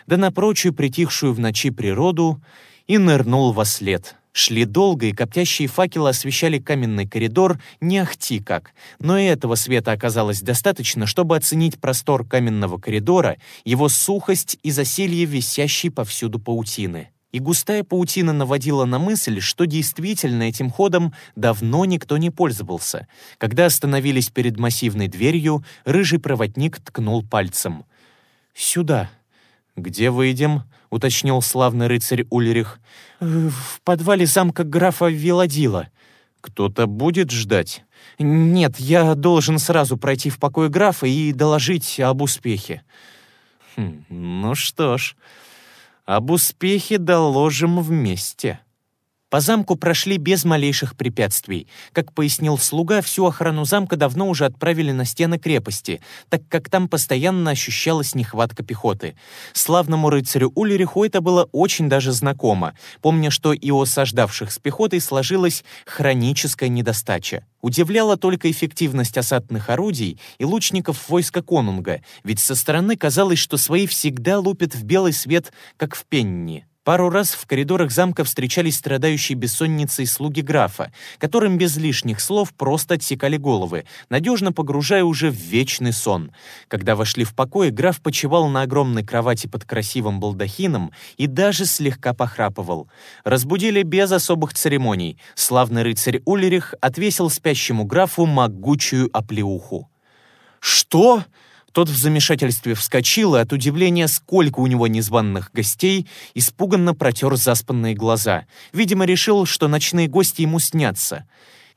A: да на прочую притихшую в ночи природу и нырнул во след. Шли долго, и коптящие факелы освещали каменный коридор не ахти как, но и этого света оказалось достаточно, чтобы оценить простор каменного коридора, его сухость и засилье висящей повсюду паутины и густая паутина наводила на мысль, что действительно этим ходом давно никто не пользовался. Когда остановились перед массивной дверью, рыжий проводник ткнул пальцем. «Сюда». «Где выйдем?» — уточнил славный рыцарь Ульрих. «Э, «В подвале замка графа Виладила». «Кто-то будет ждать?» «Нет, я должен сразу пройти в покой графа и доложить об успехе». Хм, «Ну что ж...» Об успехе доложим вместе. По замку прошли без малейших препятствий. Как пояснил слуга, всю охрану замка давно уже отправили на стены крепости, так как там постоянно ощущалась нехватка пехоты. Славному рыцарю Ульриху это было очень даже знакомо, помня, что и у осаждавших с пехотой сложилась хроническая недостача. Удивляла только эффективность осадных орудий и лучников войска Конунга, ведь со стороны казалось, что свои всегда лупят в белый свет, как в пенни. Пару раз в коридорах замка встречались страдающие бессонницей слуги графа, которым без лишних слов просто отсекали головы, надежно погружая уже в вечный сон. Когда вошли в покой, граф почевал на огромной кровати под красивым балдахином и даже слегка похрапывал. Разбудили без особых церемоний. Славный рыцарь Ульрих отвесил спящему графу могучую оплеуху. «Что?» Тот в замешательстве вскочил, и от удивления, сколько у него незваных гостей, испуганно протер заспанные глаза. Видимо, решил, что ночные гости ему снятся.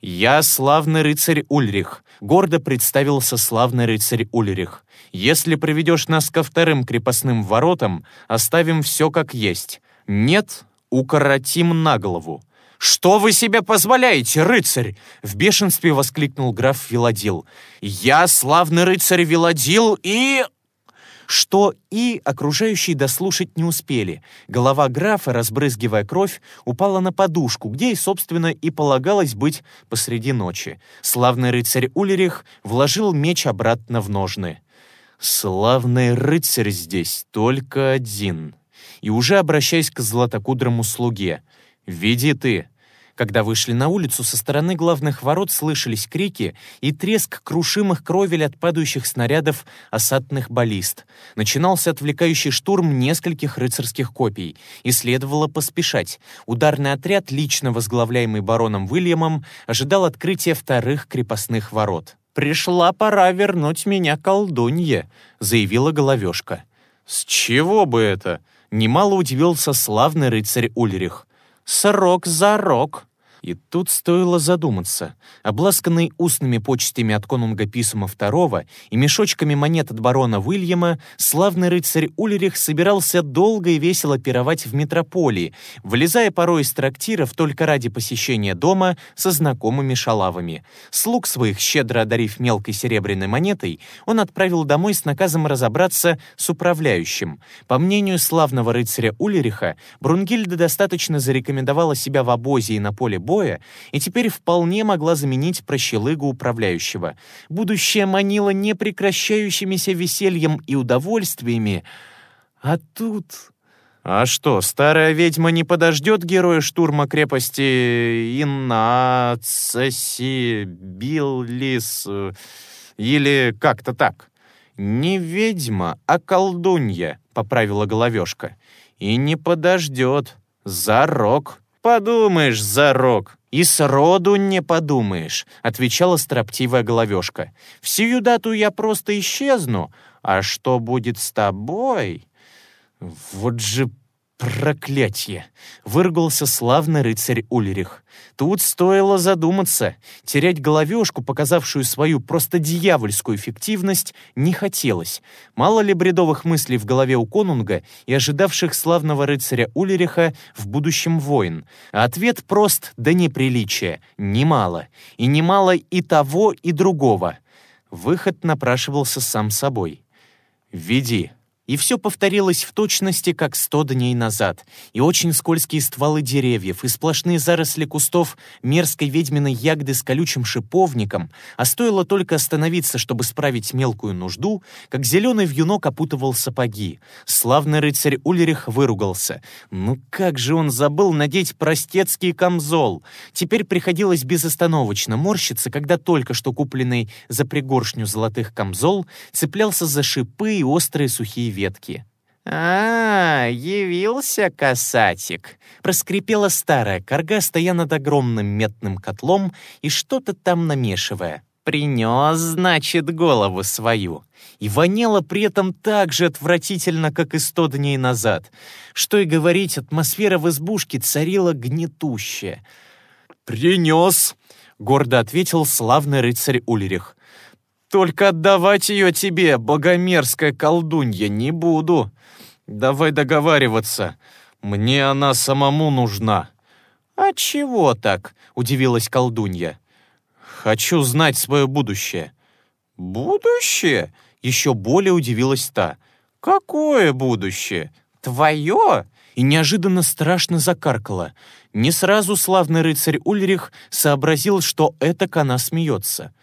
A: «Я славный рыцарь Ульрих», — гордо представился славный рыцарь Ульрих. «Если приведешь нас ко вторым крепостным воротам, оставим все как есть. Нет, укоротим на голову. «Что вы себе позволяете, рыцарь?» — в бешенстве воскликнул граф Виладил. «Я славный рыцарь Виладил и...» Что и окружающие дослушать не успели. Голова графа, разбрызгивая кровь, упала на подушку, где и, собственно, и полагалось быть посреди ночи. Славный рыцарь Улерих вложил меч обратно в ножны. «Славный рыцарь здесь только один». И уже обращаясь к златокудрому слуге. «Веди ты!» Когда вышли на улицу, со стороны главных ворот слышались крики и треск крушимых кровель от падающих снарядов осадных баллист. Начинался отвлекающий штурм нескольких рыцарских копий, и следовало поспешать. Ударный отряд, лично возглавляемый бароном Уильямом, ожидал открытия вторых крепостных ворот. «Пришла пора вернуть меня колдунье», — заявила Головешка. «С чего бы это?» — немало удивился славный рыцарь Ульрих. «Срок за рок», И тут стоило задуматься. Обласканный устными почтями от конунга Писума II и мешочками монет от барона Уильяма, славный рыцарь Ульрих собирался долго и весело пировать в метрополии, вылезая порой из трактиров только ради посещения дома со знакомыми шалавами. Слуг своих, щедро одарив мелкой серебряной монетой, он отправил домой с наказом разобраться с управляющим. По мнению славного рыцаря Ульриха, Брунгильда достаточно зарекомендовала себя в обозе и на поле боя, боя и теперь вполне могла заменить прощелыгу управляющего. Будущее манило непрекращающимися весельем и удовольствиями, а тут... А что, старая ведьма не подождет героя штурма крепости Иннацеси Биллис или как-то так? Не ведьма, а колдунья, поправила головешка. И не подождет. Зарок. «Подумаешь, зарок, и сроду не подумаешь», — отвечала строптивая головешка. «В сию дату я просто исчезну, а что будет с тобой?» «Вот же «Проклятье!» — выругался славный рыцарь Ульрих. Тут стоило задуматься. Терять головешку, показавшую свою просто дьявольскую эффективность, не хотелось. Мало ли бредовых мыслей в голове у конунга и ожидавших славного рыцаря Ульриха в будущем войн. А ответ прост до неприличия. Немало. И немало и того, и другого. Выход напрашивался сам собой. «Веди», и все повторилось в точности, как сто дней назад. И очень скользкие стволы деревьев, и сплошные заросли кустов мерзкой ведьминой ягоды с колючим шиповником, а стоило только остановиться, чтобы справить мелкую нужду, как зеленый вьюнок опутывал сапоги. Славный рыцарь Ульрих выругался. Ну как же он забыл надеть простецкий камзол! Теперь приходилось безостановочно морщиться, когда только что купленный за пригоршню золотых камзол цеплялся за шипы и острые сухие ветки.
B: «А, явился касатик!» — проскрипела старая корга, стоя над огромным метным котлом и что-то там намешивая. «Принес, значит, голову свою!» И воняло при этом так же отвратительно, как и сто дней назад. Что и говорить, атмосфера в избушке царила гнетущая.
A: «Принес!» — гордо ответил славный рыцарь Ульрих. Только отдавать ее тебе, богомерзкая колдунья, не буду. Давай договариваться. Мне она самому нужна».
B: «А чего так?» — удивилась колдунья.
A: «Хочу знать свое будущее».
B: «Будущее?»
A: — еще более удивилась та.
B: «Какое будущее? Твое?»
A: И неожиданно страшно закаркала. Не сразу славный рыцарь Ульрих сообразил, что это она смеется.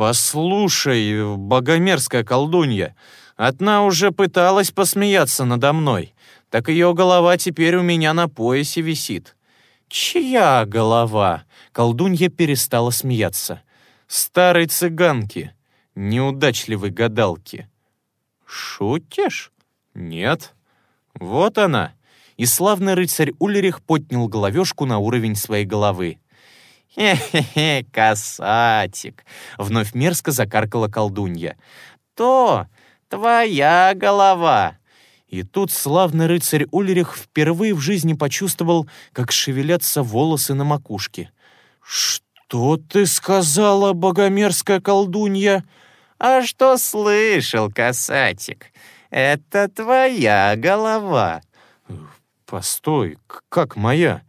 A: «Послушай, богомерзкая колдунья, одна уже пыталась посмеяться надо мной, так ее голова теперь у меня на поясе висит». «Чья голова?» — колдунья перестала смеяться. «Старой цыганки, неудачливой гадалки». «Шутишь?» «Нет». «Вот она». И славный рыцарь Ульрих поднял головешку на уровень своей головы.
B: «Хе-хе-хе, касатик!» — вновь мерзко закаркала колдунья. «То твоя голова!»
A: И тут славный рыцарь Ульрих впервые в жизни почувствовал, как шевелятся волосы на макушке. «Что ты сказала, богомерзкая колдунья?»
B: «А что слышал, касатик? Это твоя голова!»
A: «Постой, как моя?»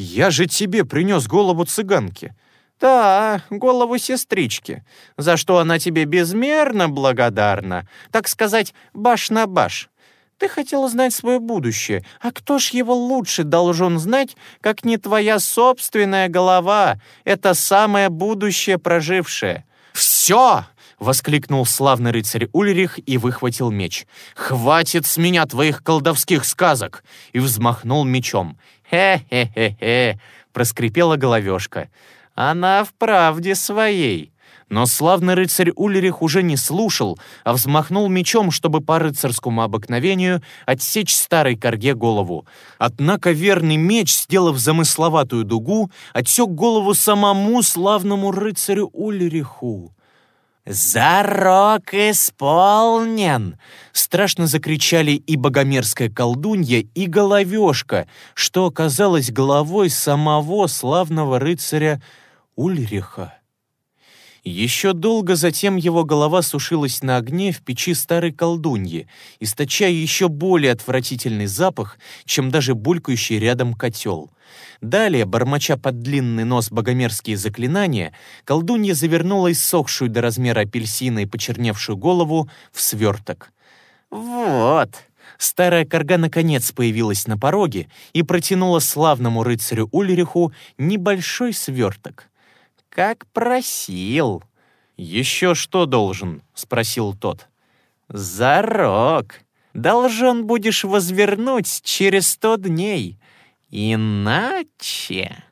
A: «Я же тебе принес голову цыганки».
B: «Да, голову сестрички, за что она тебе безмерно благодарна, так сказать, баш на баш. Ты хотела знать свое будущее, а кто ж его лучше должен знать, как не твоя собственная голова, это самое будущее прожившее?»
A: «Все!» — воскликнул славный рыцарь Ульрих и выхватил меч. «Хватит с меня твоих колдовских сказок!» и взмахнул мечом.
B: «Хе-хе-хе-хе!» — проскрипела головешка. «Она в правде своей!»
A: Но славный рыцарь Ульрих уже не слушал, а взмахнул мечом, чтобы по рыцарскому обыкновению отсечь старой корге голову. Однако верный меч, сделав замысловатую дугу, отсек голову самому славному рыцарю Ульриху.
B: «Зарок исполнен!»
A: Страшно закричали и богомерзкая колдунья, и головешка, что оказалось головой самого славного рыцаря Ульриха. Еще долго затем его голова сушилась на огне в печи старой колдуньи, источая еще более отвратительный запах, чем даже булькающий рядом котел. Далее, бормоча под длинный нос богомерзкие заклинания, колдунья завернула иссохшую до размера апельсина и почерневшую голову в сверток.
B: «Вот!»
A: Старая корга наконец появилась на пороге и протянула славному рыцарю Ульриху небольшой сверток.
B: «Как просил!»
A: «Еще что должен?» — спросил тот.
B: «Зарок! Должен будешь возвернуть через сто дней. Иначе...»